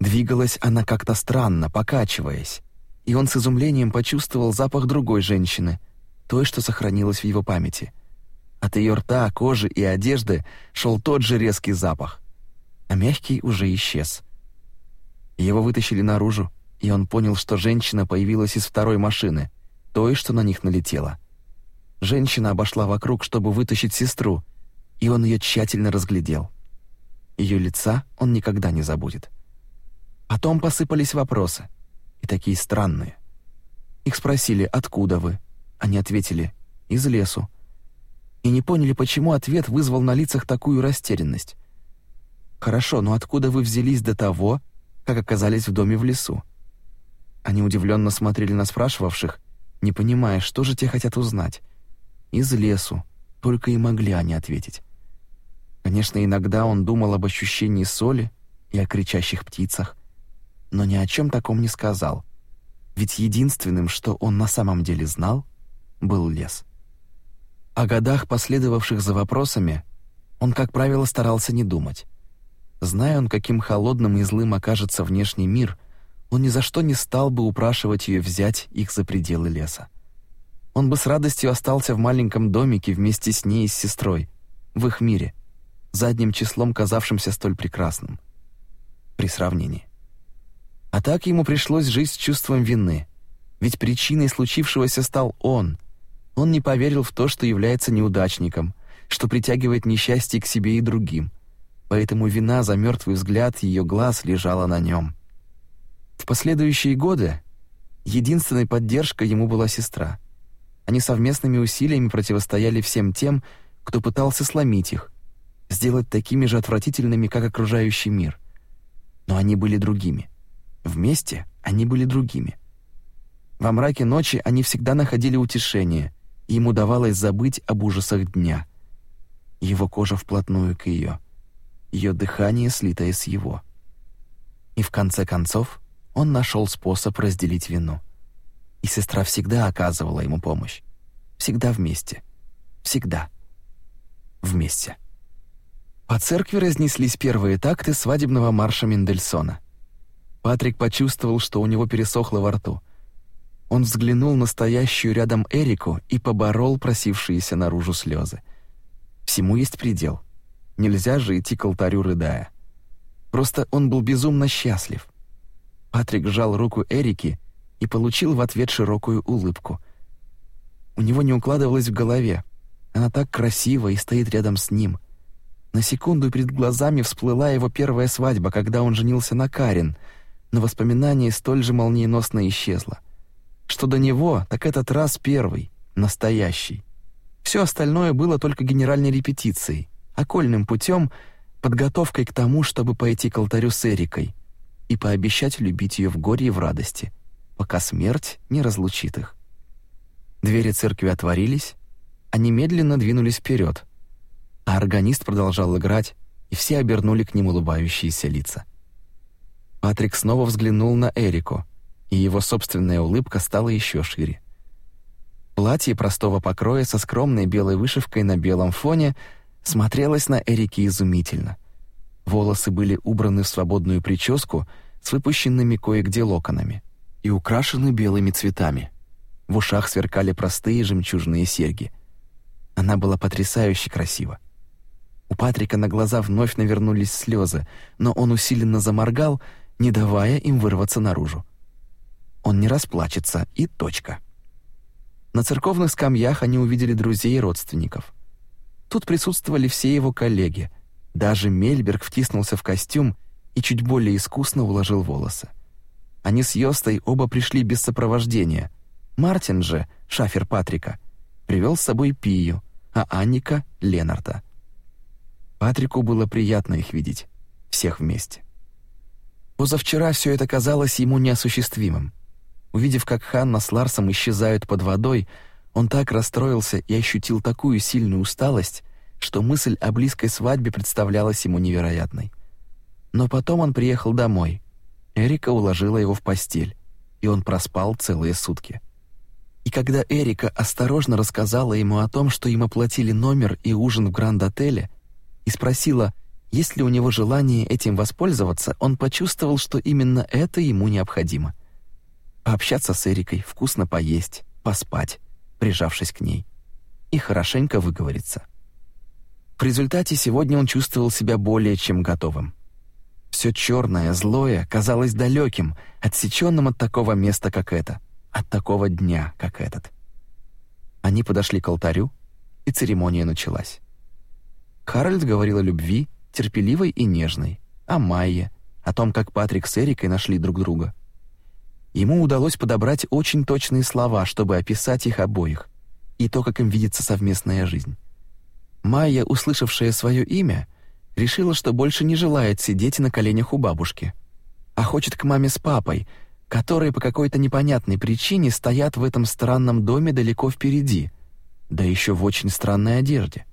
Двигалась она как-то странно, покачиваясь, и он с изумлением почувствовал запах другой женщины, той, что сохранилась в его памяти. От ее рта, кожи и одежды шел тот же резкий запах, а мягкий уже исчез. Его вытащили наружу, и он понял, что женщина появилась из второй машины, той, что на них налетела. Женщина обошла вокруг, чтобы вытащить сестру, и он ее тщательно разглядел. Ее лица он никогда не забудет. Потом посыпались вопросы, и такие странные. Их спросили, откуда вы? Они ответили, из лесу. И не поняли, почему ответ вызвал на лицах такую растерянность. Хорошо, но откуда вы взялись до того, как оказались в доме в лесу? Они удивленно смотрели на спрашивавших, не понимая, что же те хотят узнать. Из лесу, только и могли они ответить. Конечно, иногда он думал об ощущении соли и о кричащих птицах, но ни о чем таком не сказал, ведь единственным, что он на самом деле знал, был лес. О годах, последовавших за вопросами, он, как правило, старался не думать. Зная он, каким холодным и злым окажется внешний мир — он ни за что не стал бы упрашивать ее взять их за пределы леса. Он бы с радостью остался в маленьком домике вместе с ней и с сестрой, в их мире, задним числом казавшимся столь прекрасным. При сравнении. А так ему пришлось жить с чувством вины, ведь причиной случившегося стал он. Он не поверил в то, что является неудачником, что притягивает несчастье к себе и другим, поэтому вина за мертвый взгляд ее глаз лежала на нем. В последующие годы единственной поддержкой ему была сестра. Они совместными усилиями противостояли всем тем, кто пытался сломить их, сделать такими же отвратительными, как окружающий мир. Но они были другими. Вместе они были другими. Во мраке ночи они всегда находили утешение, и ему давалось забыть об ужасах дня. Его кожа вплотную к ее, ее дыхание слитое с его. И в конце концов он нашел способ разделить вину. И сестра всегда оказывала ему помощь. Всегда вместе. Всегда. Вместе. По церкви разнеслись первые такты свадебного марша Мендельсона. Патрик почувствовал, что у него пересохло во рту. Он взглянул на стоящую рядом Эрику и поборол просившиеся наружу слезы. Всему есть предел. Нельзя же идти к алтарю, рыдая. Просто он был безумно счастлив. Патрик сжал руку Эрики и получил в ответ широкую улыбку. У него не укладывалось в голове. Она так красива и стоит рядом с ним. На секунду перед глазами всплыла его первая свадьба, когда он женился на Карин, но воспоминание столь же молниеносно исчезло. Что до него, так этот раз первый, настоящий. Все остальное было только генеральной репетицией, окольным путем, подготовкой к тому, чтобы пойти к алтарю с Эрикой — и пообещать любить ее в горе и в радости, пока смерть не разлучит их. Двери церкви отворились, они медленно двинулись вперед, а органист продолжал играть, и все обернули к ним улыбающиеся лица. Патрик снова взглянул на Эрику, и его собственная улыбка стала еще шире. Платье простого покроя со скромной белой вышивкой на белом фоне смотрелось на Эрике изумительно. Волосы были убраны в свободную прическу с выпущенными кое-где локонами и украшены белыми цветами. В ушах сверкали простые жемчужные серьги. Она была потрясающе красива. У Патрика на глаза вновь навернулись слезы, но он усиленно заморгал, не давая им вырваться наружу. Он не расплачется, и точка. На церковных скамьях они увидели друзей и родственников. Тут присутствовали все его коллеги — даже Мельберг втиснулся в костюм и чуть более искусно уложил волосы. Они с Йостой оба пришли без сопровождения. Мартин же, шафер Патрика, привел с собой Пию, а Анника — Ленарда. Патрику было приятно их видеть, всех вместе. Позавчера все это казалось ему неосуществимым. Увидев, как Ханна с Ларсом исчезают под водой, он так расстроился и ощутил такую сильную усталость, что мысль о близкой свадьбе представлялась ему невероятной. Но потом он приехал домой. Эрика уложила его в постель, и он проспал целые сутки. И когда Эрика осторожно рассказала ему о том, что им оплатили номер и ужин в Гранд-отеле, и спросила, есть ли у него желание этим воспользоваться, он почувствовал, что именно это ему необходимо. Пообщаться с Эрикой, вкусно поесть, поспать, прижавшись к ней, и хорошенько выговориться. В результате сегодня он чувствовал себя более чем готовым. Все черное, злое казалось далеким, отсеченным от такого места, как это, от такого дня, как этот. Они подошли к алтарю, и церемония началась. Харальд говорил о любви, терпеливой и нежной, о Майе, о том, как Патрик с Эрикой нашли друг друга. Ему удалось подобрать очень точные слова, чтобы описать их обоих, и то, как им видится совместная жизнь. Майя, услышавшая свое имя, решила, что больше не желает сидеть на коленях у бабушки, а хочет к маме с папой, которые по какой-то непонятной причине стоят в этом странном доме далеко впереди, да еще в очень странной одежде.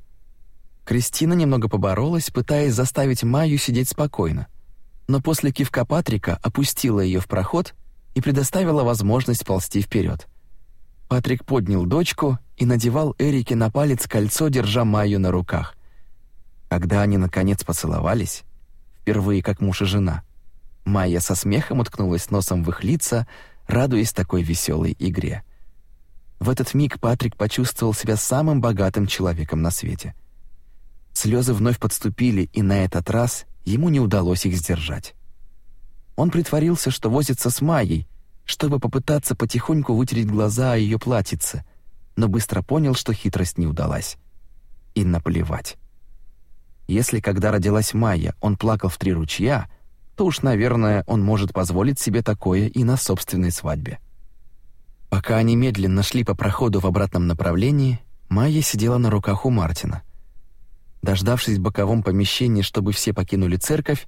Кристина немного поборолась, пытаясь заставить Майю сидеть спокойно, но после кивка Патрика опустила ее в проход и предоставила возможность ползти вперед. Патрик поднял дочку и надевал Эрике на палец кольцо, держа Майю на руках. Когда они наконец поцеловались, впервые как муж и жена, Майя со смехом уткнулась носом в их лица, радуясь такой веселой игре. В этот миг Патрик почувствовал себя самым богатым человеком на свете. Слезы вновь подступили, и на этот раз ему не удалось их сдержать. Он притворился, что возится с Майей, чтобы попытаться потихоньку вытереть глаза о ее платьице, но быстро понял, что хитрость не удалась. И наплевать. Если когда родилась Майя, он плакал в три ручья, то уж, наверное, он может позволить себе такое и на собственной свадьбе. Пока они медленно шли по проходу в обратном направлении, Майя сидела на руках у Мартина. Дождавшись в боковом помещении, чтобы все покинули церковь,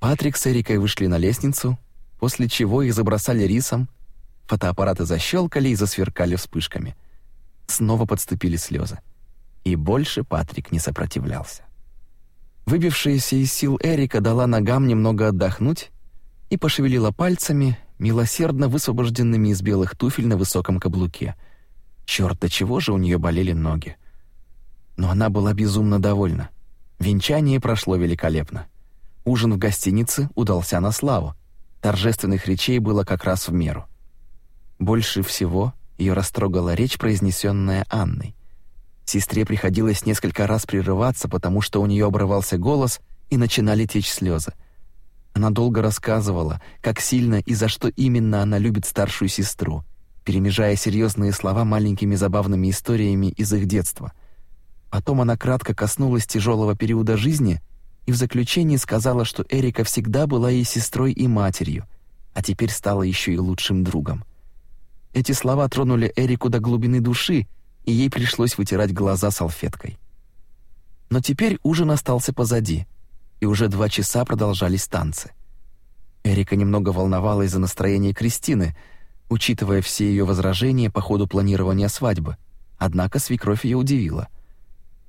Патрик с Эрикой вышли на лестницу, после чего их забросали рисом, фотоаппараты защелкали и засверкали вспышками. Снова подступили слезы. И больше Патрик не сопротивлялся. Выбившаяся из сил Эрика дала ногам немного отдохнуть и пошевелила пальцами, милосердно высвобожденными из белых туфель на высоком каблуке. Чёрт, до чего же у нее болели ноги. Но она была безумно довольна. Венчание прошло великолепно. Ужин в гостинице удался на славу. Торжественных речей было как раз в меру. Больше всего ее растрогала речь, произнесенная Анной. Сестре приходилось несколько раз прерываться, потому что у нее обрывался голос и начинали течь слезы. Она долго рассказывала, как сильно и за что именно она любит старшую сестру, перемежая серьезные слова маленькими забавными историями из их детства. Потом она кратко коснулась тяжелого периода жизни и в заключении сказала, что Эрика всегда была ей сестрой и матерью, а теперь стала еще и лучшим другом. Эти слова тронули Эрику до глубины души, и ей пришлось вытирать глаза салфеткой. Но теперь ужин остался позади, и уже два часа продолжались танцы. Эрика немного волновалась за настроение Кристины, учитывая все ее возражения по ходу планирования свадьбы. Однако свекровь ее удивила.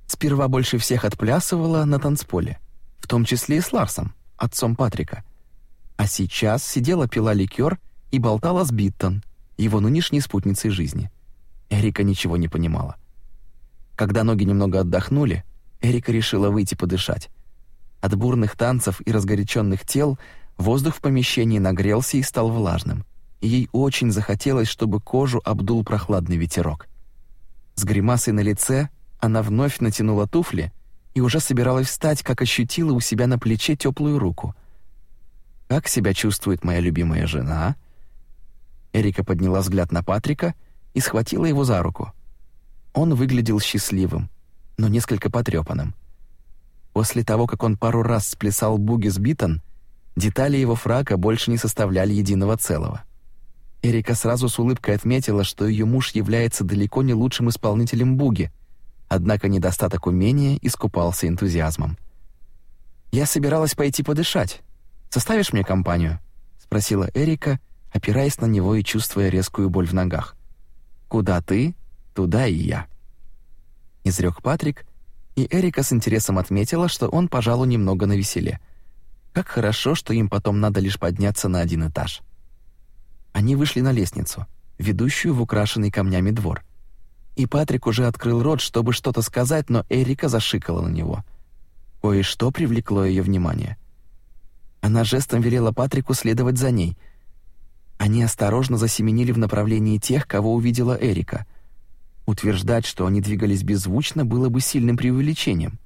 Сперва больше всех отплясывала на танцполе, в том числе и с Ларсом, отцом Патрика. А сейчас сидела пила ликер и болтала с Биттан, его нынешней спутницей жизни. Эрика ничего не понимала. Когда ноги немного отдохнули, Эрика решила выйти подышать. От бурных танцев и разгоряченных тел воздух в помещении нагрелся и стал влажным, и ей очень захотелось, чтобы кожу обдул прохладный ветерок. С гримасой на лице она вновь натянула туфли и уже собиралась встать, как ощутила у себя на плече теплую руку. «Как себя чувствует моя любимая жена?» Эрика подняла взгляд на Патрика — и схватила его за руку. Он выглядел счастливым, но несколько потрепанным. После того, как он пару раз сплясал буги с Битон, детали его фрака больше не составляли единого целого. Эрика сразу с улыбкой отметила, что ее муж является далеко не лучшим исполнителем буги, однако недостаток умения искупался энтузиазмом. «Я собиралась пойти подышать. Составишь мне компанию?» — спросила Эрика, опираясь на него и чувствуя резкую боль в ногах. Куда ты, туда и я. Изрек Патрик и Эрика с интересом отметила, что он, пожалуй, немного навеселе. Как хорошо, что им потом надо лишь подняться на один этаж. Они вышли на лестницу, ведущую в украшенный камнями двор. И Патрик уже открыл рот, чтобы что-то сказать, но Эрика зашикала на него. Кое-что привлекло ее внимание. Она жестом велела Патрику следовать за ней. Они осторожно засеменили в направлении тех, кого увидела Эрика — Утверждать, что они двигались беззвучно, было бы сильным преувеличением.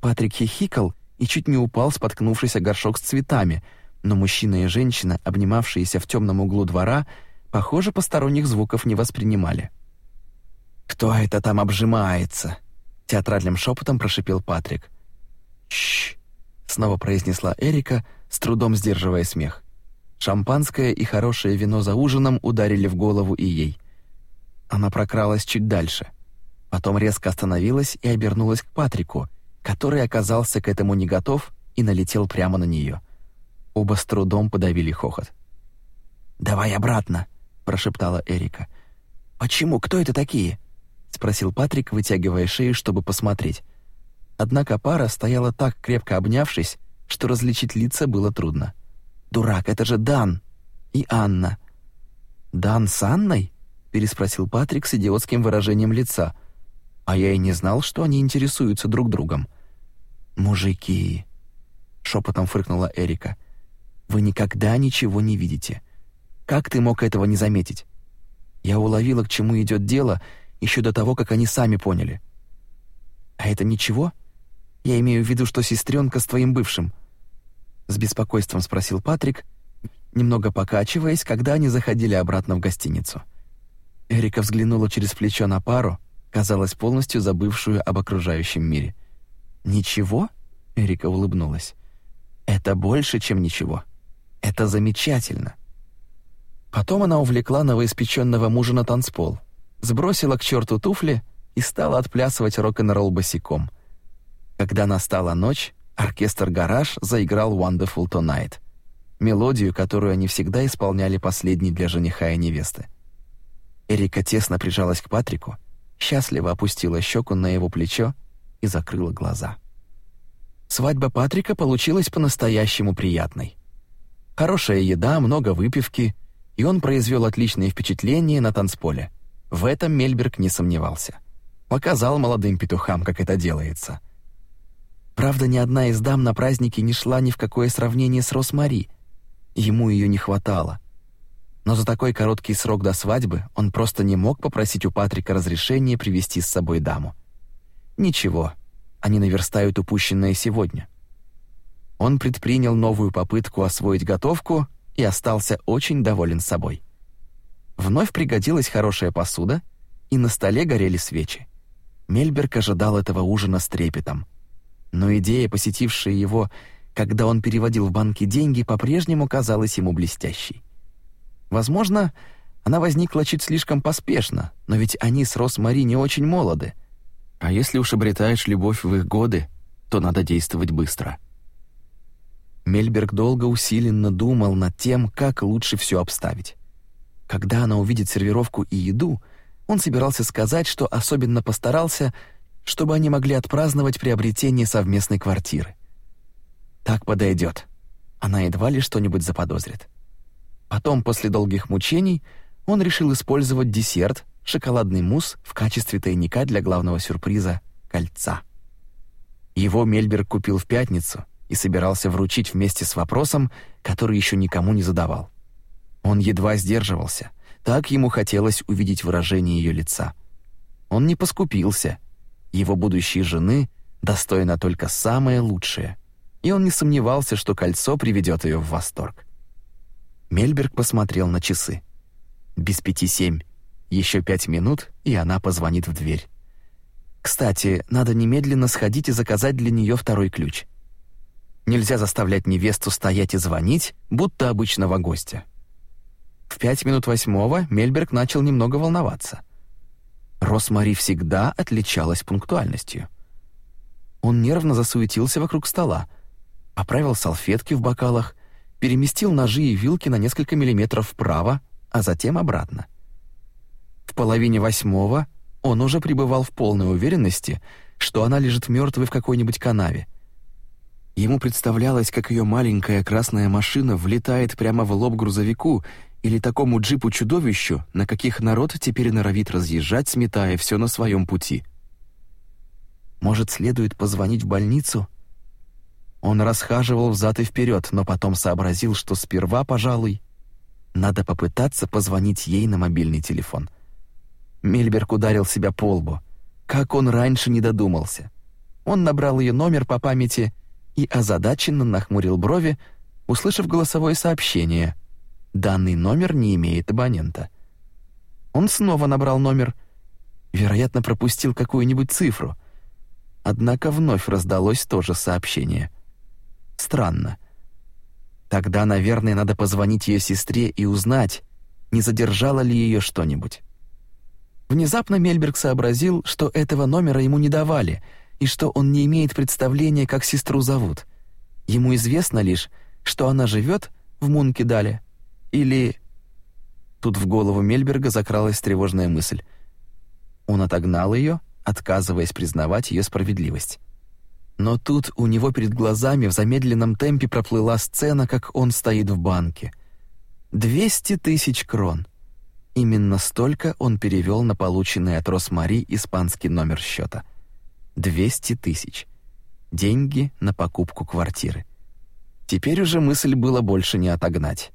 Патрик хихикал и чуть не упал, споткнувшись о горшок с цветами, но мужчина и женщина, обнимавшиеся в темном углу двора, похоже, посторонних звуков не воспринимали. «Кто это там обжимается?» — театральным шепотом прошипел Патрик. «Чш!» — снова произнесла Эрика, с трудом сдерживая смех. Шампанское и хорошее вино за ужином ударили в голову и ей. Она прокралась чуть дальше. Потом резко остановилась и обернулась к Патрику, который оказался к этому не готов и налетел прямо на нее. Оба с трудом подавили хохот. «Давай обратно», — прошептала Эрика. «Почему? Кто это такие?» — спросил Патрик, вытягивая шею, чтобы посмотреть. Однако пара стояла так крепко обнявшись, что различить лица было трудно. «Дурак, это же Дан и Анна». «Дан с Анной?» переспросил Патрик с идиотским выражением лица. А я и не знал, что они интересуются друг другом. Мужики, шепотом фыркнула Эрика. Вы никогда ничего не видите. Как ты мог этого не заметить? Я уловила, к чему идет дело, еще до того, как они сами поняли. А это ничего? Я имею в виду, что сестренка с твоим бывшим. С беспокойством спросил Патрик, немного покачиваясь, когда они заходили обратно в гостиницу. Эрика взглянула через плечо на пару, казалось, полностью забывшую об окружающем мире. «Ничего?» — Эрика улыбнулась. «Это больше, чем ничего. Это замечательно». Потом она увлекла новоиспеченного мужа на танцпол, сбросила к черту туфли и стала отплясывать рок-н-ролл босиком. Когда настала ночь, оркестр «Гараж» заиграл «Wonderful Tonight», мелодию, которую они всегда исполняли последней для жениха и невесты. Эрика тесно прижалась к Патрику, счастливо опустила щеку на его плечо и закрыла глаза. Свадьба Патрика получилась по-настоящему приятной. Хорошая еда, много выпивки, и он произвел отличное впечатление на танцполе. В этом Мельберг не сомневался. Показал молодым петухам, как это делается. Правда, ни одна из дам на празднике не шла ни в какое сравнение с Росмари. Ему ее не хватало но за такой короткий срок до свадьбы он просто не мог попросить у Патрика разрешения привести с собой даму. Ничего, они наверстают упущенное сегодня. Он предпринял новую попытку освоить готовку и остался очень доволен собой. Вновь пригодилась хорошая посуда, и на столе горели свечи. Мельберг ожидал этого ужина с трепетом. Но идея, посетившая его, когда он переводил в банки деньги, по-прежнему казалась ему блестящей. Возможно, она возникла чуть слишком поспешно, но ведь они с Росмари не очень молоды. А если уж обретаешь любовь в их годы, то надо действовать быстро. Мельберг долго усиленно думал над тем, как лучше все обставить. Когда она увидит сервировку и еду, он собирался сказать, что особенно постарался, чтобы они могли отпраздновать приобретение совместной квартиры. Так подойдет. Она едва ли что-нибудь заподозрит. Потом, после долгих мучений, он решил использовать десерт, шоколадный мусс, в качестве тайника для главного сюрприза — кольца. Его Мельберг купил в пятницу и собирался вручить вместе с вопросом, который еще никому не задавал. Он едва сдерживался, так ему хотелось увидеть выражение ее лица. Он не поскупился. Его будущей жены достойна только самое лучшее, и он не сомневался, что кольцо приведет ее в восторг. Мельберг посмотрел на часы. Без пяти семь. Еще пять минут, и она позвонит в дверь. Кстати, надо немедленно сходить и заказать для нее второй ключ. Нельзя заставлять невесту стоять и звонить, будто обычного гостя. В пять минут восьмого Мельберг начал немного волноваться. Росмари всегда отличалась пунктуальностью. Он нервно засуетился вокруг стола, поправил салфетки в бокалах переместил ножи и вилки на несколько миллиметров вправо, а затем обратно. В половине восьмого он уже пребывал в полной уверенности, что она лежит мертвой в какой-нибудь канаве. Ему представлялось, как ее маленькая красная машина влетает прямо в лоб грузовику или такому джипу-чудовищу, на каких народ теперь норовит разъезжать, сметая все на своем пути. Может, следует позвонить в больницу? Он расхаживал взад и вперед, но потом сообразил, что сперва, пожалуй, надо попытаться позвонить ей на мобильный телефон. Мельберг ударил себя по лбу. Как он раньше не додумался. Он набрал ее номер по памяти и озадаченно нахмурил брови, услышав голосовое сообщение. Данный номер не имеет абонента. Он снова набрал номер. Вероятно, пропустил какую-нибудь цифру. Однако вновь раздалось то же сообщение. Странно. Тогда, наверное, надо позвонить ее сестре и узнать, не задержало ли ее что-нибудь. Внезапно Мельберг сообразил, что этого номера ему не давали — и что он не имеет представления, как сестру зовут. Ему известно лишь, что она живет в Мункидале. Или... Тут в голову Мельберга закралась тревожная мысль. Он отогнал ее, отказываясь признавать ее справедливость. Но тут у него перед глазами в замедленном темпе проплыла сцена, как он стоит в банке. Двести тысяч крон. Именно столько он перевел на полученный от Росмари испанский номер счета. 200 тысяч. Деньги на покупку квартиры. Теперь уже мысль было больше не отогнать.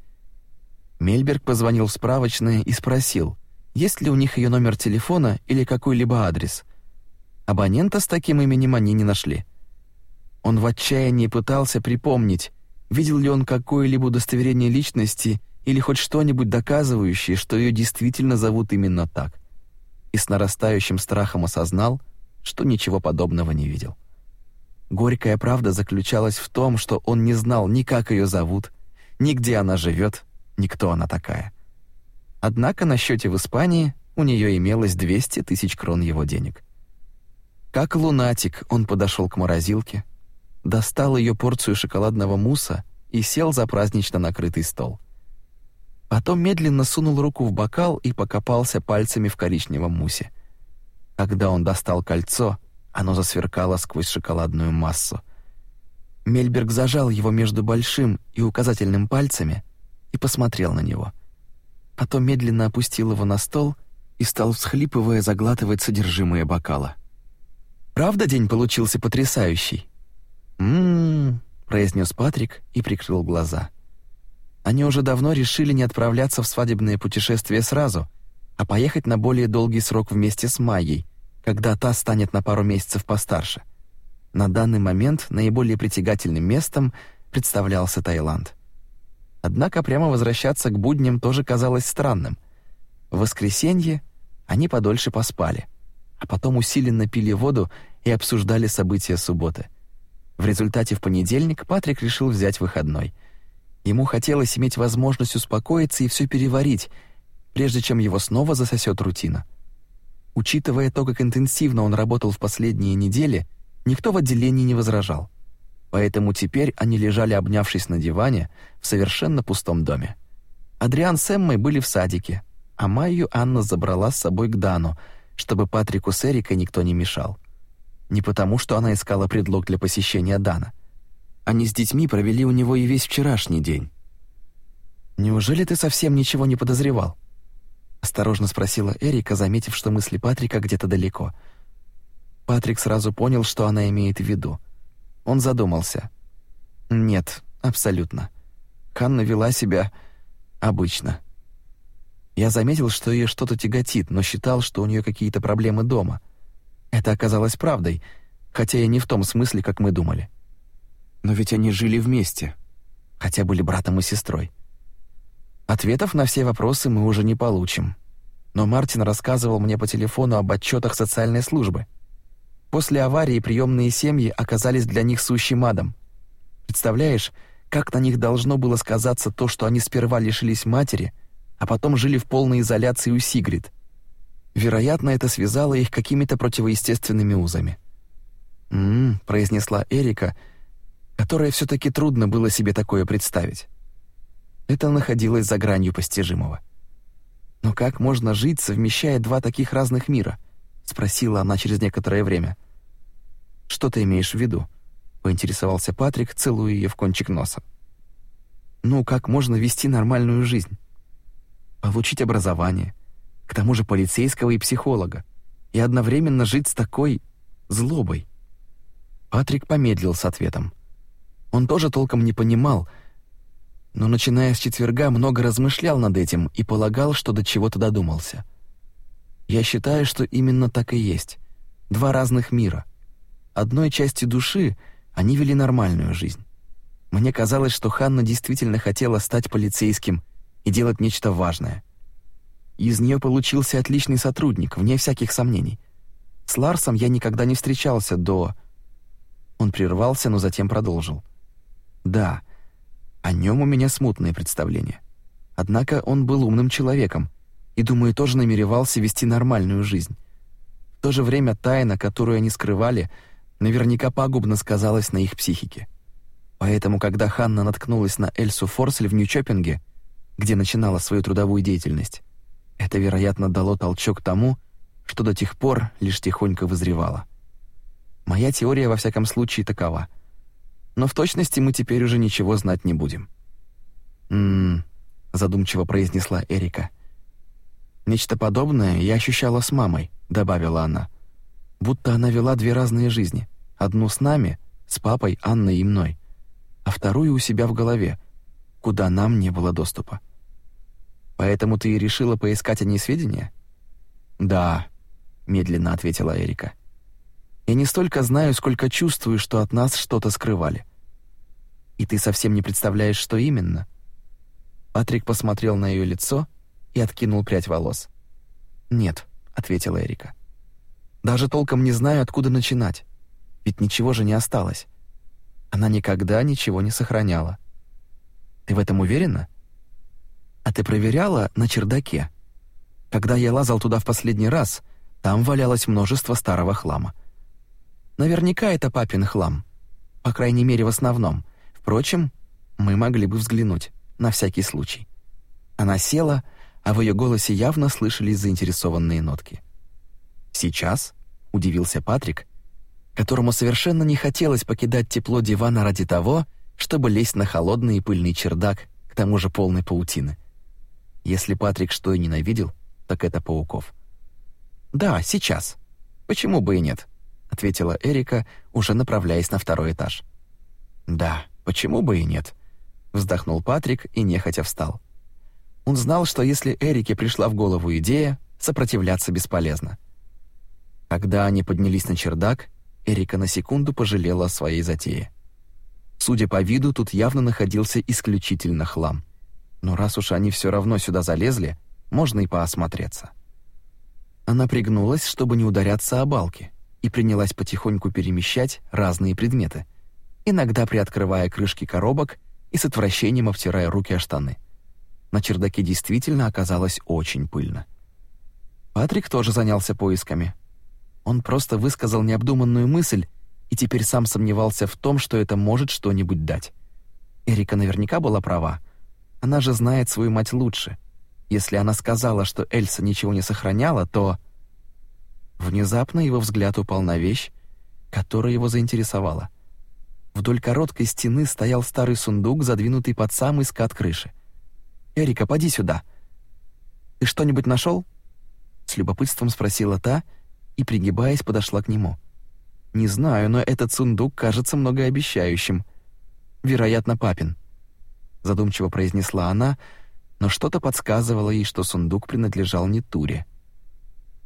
Мельберг позвонил в справочное и спросил, есть ли у них ее номер телефона или какой-либо адрес. Абонента с таким именем они не нашли. Он в отчаянии пытался припомнить, видел ли он какое-либо удостоверение личности или хоть что-нибудь доказывающее, что ее действительно зовут именно так. И с нарастающим страхом осознал, что ничего подобного не видел. Горькая правда заключалась в том, что он не знал ни как ее зовут, ни где она живет, ни кто она такая. Однако на счете в Испании у нее имелось 200 тысяч крон его денег. Как лунатик он подошел к морозилке, достал ее порцию шоколадного мусса и сел за празднично накрытый стол. Потом медленно сунул руку в бокал и покопался пальцами в коричневом мусе. Когда он достал кольцо, оно засверкало сквозь шоколадную массу. Мельберг зажал его между большим и указательным пальцами и посмотрел на него. Потом медленно опустил его на стол и стал, всхлипывая, заглатывать содержимое бокала. «Правда день получился потрясающий?» «М-м-м», произнес Патрик и прикрыл глаза. Они уже давно решили не отправляться в свадебное путешествие сразу, а поехать на более долгий срок вместе с Майей, когда та станет на пару месяцев постарше. На данный момент наиболее притягательным местом представлялся Таиланд. Однако прямо возвращаться к будням тоже казалось странным. В воскресенье они подольше поспали, а потом усиленно пили воду и обсуждали события субботы. В результате в понедельник Патрик решил взять выходной. Ему хотелось иметь возможность успокоиться и все переварить, прежде чем его снова засосет рутина. Учитывая то, как интенсивно он работал в последние недели, никто в отделении не возражал. Поэтому теперь они лежали, обнявшись на диване, в совершенно пустом доме. Адриан с Эммой были в садике, а Майю Анна забрала с собой к Дану, чтобы Патрику с Эрикой никто не мешал. Не потому, что она искала предлог для посещения Дана. Они с детьми провели у него и весь вчерашний день. «Неужели ты совсем ничего не подозревал?» — осторожно спросила Эрика, заметив, что мысли Патрика где-то далеко. Патрик сразу понял, что она имеет в виду. Он задумался. «Нет, абсолютно. Ханна вела себя обычно. Я заметил, что ее что-то тяготит, но считал, что у нее какие-то проблемы дома. Это оказалось правдой, хотя и не в том смысле, как мы думали. Но ведь они жили вместе, хотя были братом и сестрой. Ответов на все вопросы мы уже не получим. Но Мартин рассказывал мне по телефону об отчетах социальной службы. После аварии приемные семьи оказались для них сущим адом. Представляешь, как на них должно было сказаться то, что они сперва лишились матери, а потом жили в полной изоляции у Сигрид. Вероятно, это связало их какими-то противоестественными узами. «М-м», произнесла Эрика, которая все таки трудно было себе такое представить. Это находилось за гранью постижимого. «Но как можно жить, совмещая два таких разных мира?» — спросила она через некоторое время. «Что ты имеешь в виду?» — поинтересовался Патрик, целуя ее в кончик носа. «Ну, как можно вести нормальную жизнь? Получить образование, к тому же полицейского и психолога, и одновременно жить с такой злобой?» Патрик помедлил с ответом. Он тоже толком не понимал, но начиная с четверга много размышлял над этим и полагал, что до чего-то додумался. Я считаю, что именно так и есть. Два разных мира. Одной части души они вели нормальную жизнь. Мне казалось, что Ханна действительно хотела стать полицейским и делать нечто важное. Из нее получился отличный сотрудник, вне всяких сомнений. С Ларсом я никогда не встречался до... Он прервался, но затем продолжил. Да, о нем у меня смутное представление. Однако он был умным человеком и, думаю, тоже намеревался вести нормальную жизнь. В то же время тайна, которую они скрывали, наверняка пагубно сказалась на их психике. Поэтому, когда Ханна наткнулась на Эльсу Форсель в Нью-Чоппинге, где начинала свою трудовую деятельность, это, вероятно, дало толчок тому, что до тех пор лишь тихонько вызревало. Моя теория, во всяком случае, такова — но в точности мы теперь уже ничего знать не будем. «М-м-м», задумчиво произнесла Эрика. «Нечто подобное я ощущала с мамой», — добавила она. «Будто она вела две разные жизни. Одну с нами, с папой, Анной и мной, а вторую у себя в голове, куда нам не было доступа. Поэтому ты и решила поискать о ней сведения?» «Да», — медленно ответила Эрика. Я не столько знаю, сколько чувствую, что от нас что-то скрывали. И ты совсем не представляешь, что именно. Патрик посмотрел на ее лицо и откинул прядь волос. Нет, ответила Эрика. Даже толком не знаю, откуда начинать. Ведь ничего же не осталось. Она никогда ничего не сохраняла. Ты в этом уверена? А ты проверяла на чердаке? Когда я лазал туда в последний раз, там валялось множество старого хлама. Наверняка это папин хлам. По крайней мере, в основном. Впрочем, мы могли бы взглянуть, на всякий случай. Она села, а в ее голосе явно слышались заинтересованные нотки. «Сейчас?» — удивился Патрик, которому совершенно не хотелось покидать тепло дивана ради того, чтобы лезть на холодный и пыльный чердак, к тому же полный паутины. Если Патрик что и ненавидел, так это пауков. «Да, сейчас. Почему бы и нет?» — ответила Эрика, уже направляясь на второй этаж. «Да, почему бы и нет?» — вздохнул Патрик и нехотя встал. Он знал, что если Эрике пришла в голову идея, сопротивляться бесполезно. Когда они поднялись на чердак, Эрика на секунду пожалела о своей затее. Судя по виду, тут явно находился исключительно хлам. Но раз уж они все равно сюда залезли, можно и поосмотреться. Она пригнулась, чтобы не ударяться о балки, и принялась потихоньку перемещать разные предметы, иногда приоткрывая крышки коробок и с отвращением обтирая руки о штаны. На чердаке действительно оказалось очень пыльно. Патрик тоже занялся поисками. Он просто высказал необдуманную мысль и теперь сам сомневался в том, что это может что-нибудь дать. Эрика наверняка была права. Она же знает свою мать лучше. Если она сказала, что Эльса ничего не сохраняла, то... Внезапно его взгляд упал на вещь, которая его заинтересовала. Вдоль короткой стены стоял старый сундук, задвинутый под самый скат крыши. «Эрика, поди сюда!» «Ты что-нибудь нашел?» С любопытством спросила та и, пригибаясь, подошла к нему. «Не знаю, но этот сундук кажется многообещающим. Вероятно, папин», — задумчиво произнесла она, но что-то подсказывало ей, что сундук принадлежал не Туре.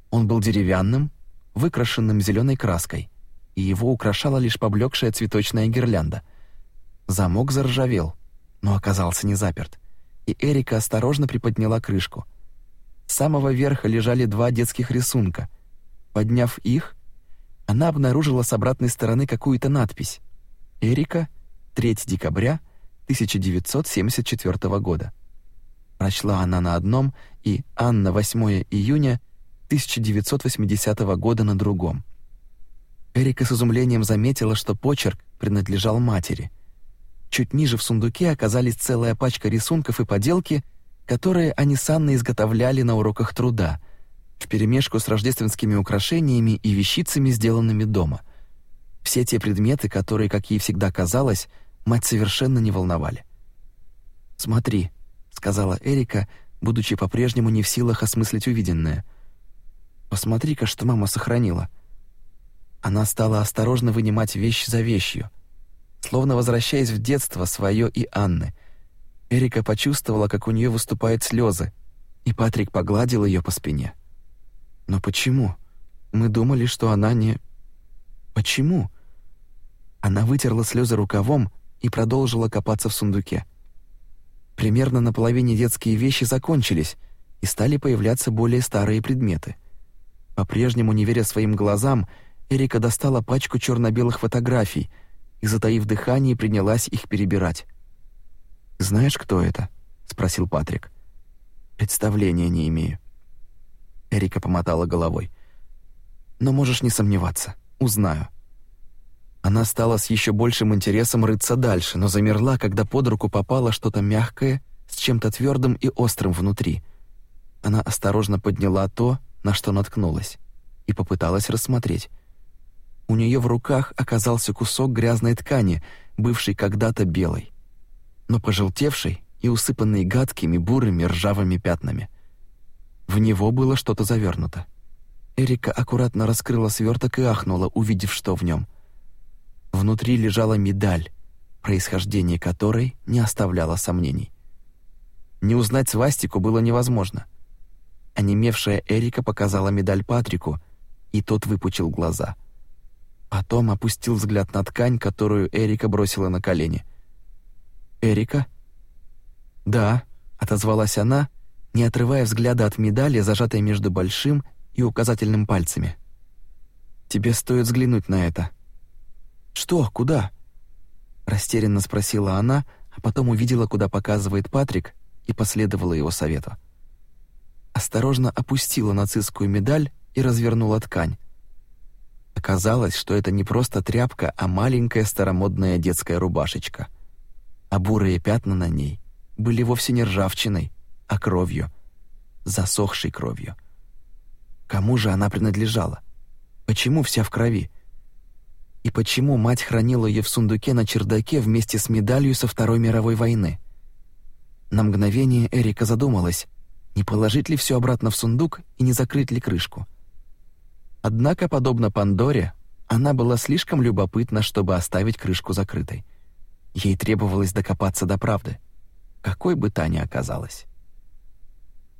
Он был деревянным, выкрашенным зеленой краской, и его украшала лишь поблекшая цветочная гирлянда. Замок заржавел, но оказался не заперт, и Эрика осторожно приподняла крышку. С самого верха лежали два детских рисунка. Подняв их, она обнаружила с обратной стороны какую-то надпись. «Эрика, 3 декабря 1974 года». Прочла она на одном и «Анна, 8 июня 1980 года на другом. Эрика с изумлением заметила, что почерк принадлежал матери. Чуть ниже в сундуке оказались целая пачка рисунков и поделки, которые они с Анной изготовляли на уроках труда, вперемешку с рождественскими украшениями и вещицами, сделанными дома. Все те предметы, которые, как ей всегда казалось, мать совершенно не волновали. «Смотри», — сказала Эрика, будучи по-прежнему не в силах осмыслить увиденное. «Посмотри-ка, что мама сохранила». Она стала осторожно вынимать вещь за вещью, словно возвращаясь в детство свое и Анны. Эрика почувствовала, как у нее выступают слезы, и Патрик погладил ее по спине. «Но почему? Мы думали, что она не...» «Почему?» Она вытерла слезы рукавом и продолжила копаться в сундуке. Примерно на половине детские вещи закончились, и стали появляться более старые предметы. По-прежнему, не веря своим глазам, Эрика достала пачку черно-белых фотографий и, затаив дыхание, принялась их перебирать. «Знаешь, кто это?» — спросил Патрик. «Представления не имею». Эрика помотала головой. «Но можешь не сомневаться. Узнаю». Она стала с еще большим интересом рыться дальше, но замерла, когда под руку попало что-то мягкое с чем-то твердым и острым внутри. Она осторожно подняла то, на что наткнулась, и попыталась рассмотреть. У нее в руках оказался кусок грязной ткани, бывший когда-то белой, но пожелтевший и усыпанный гадкими бурыми ржавыми пятнами. В него было что-то завернуто. Эрика аккуратно раскрыла сверток и ахнула, увидев, что в нем — Внутри лежала медаль, происхождение которой не оставляло сомнений. Не узнать свастику было невозможно. Онемевшая Эрика показала медаль Патрику, и тот выпучил глаза. Потом опустил взгляд на ткань, которую Эрика бросила на колени. «Эрика?» «Да», — отозвалась она, не отрывая взгляда от медали, зажатой между большим и указательным пальцами. «Тебе стоит взглянуть на это», «Что? Куда?» Растерянно спросила она, а потом увидела, куда показывает Патрик, и последовала его совету. Осторожно опустила нацистскую медаль и развернула ткань. Оказалось, что это не просто тряпка, а маленькая старомодная детская рубашечка. А бурые пятна на ней были вовсе не ржавчиной, а кровью, засохшей кровью. Кому же она принадлежала? Почему вся в крови? И почему мать хранила ее в сундуке на чердаке вместе с медалью со Второй мировой войны? На мгновение Эрика задумалась, не положить ли все обратно в сундук и не закрыть ли крышку. Однако, подобно Пандоре, она была слишком любопытна, чтобы оставить крышку закрытой. Ей требовалось докопаться до правды, какой бы та ни оказалась.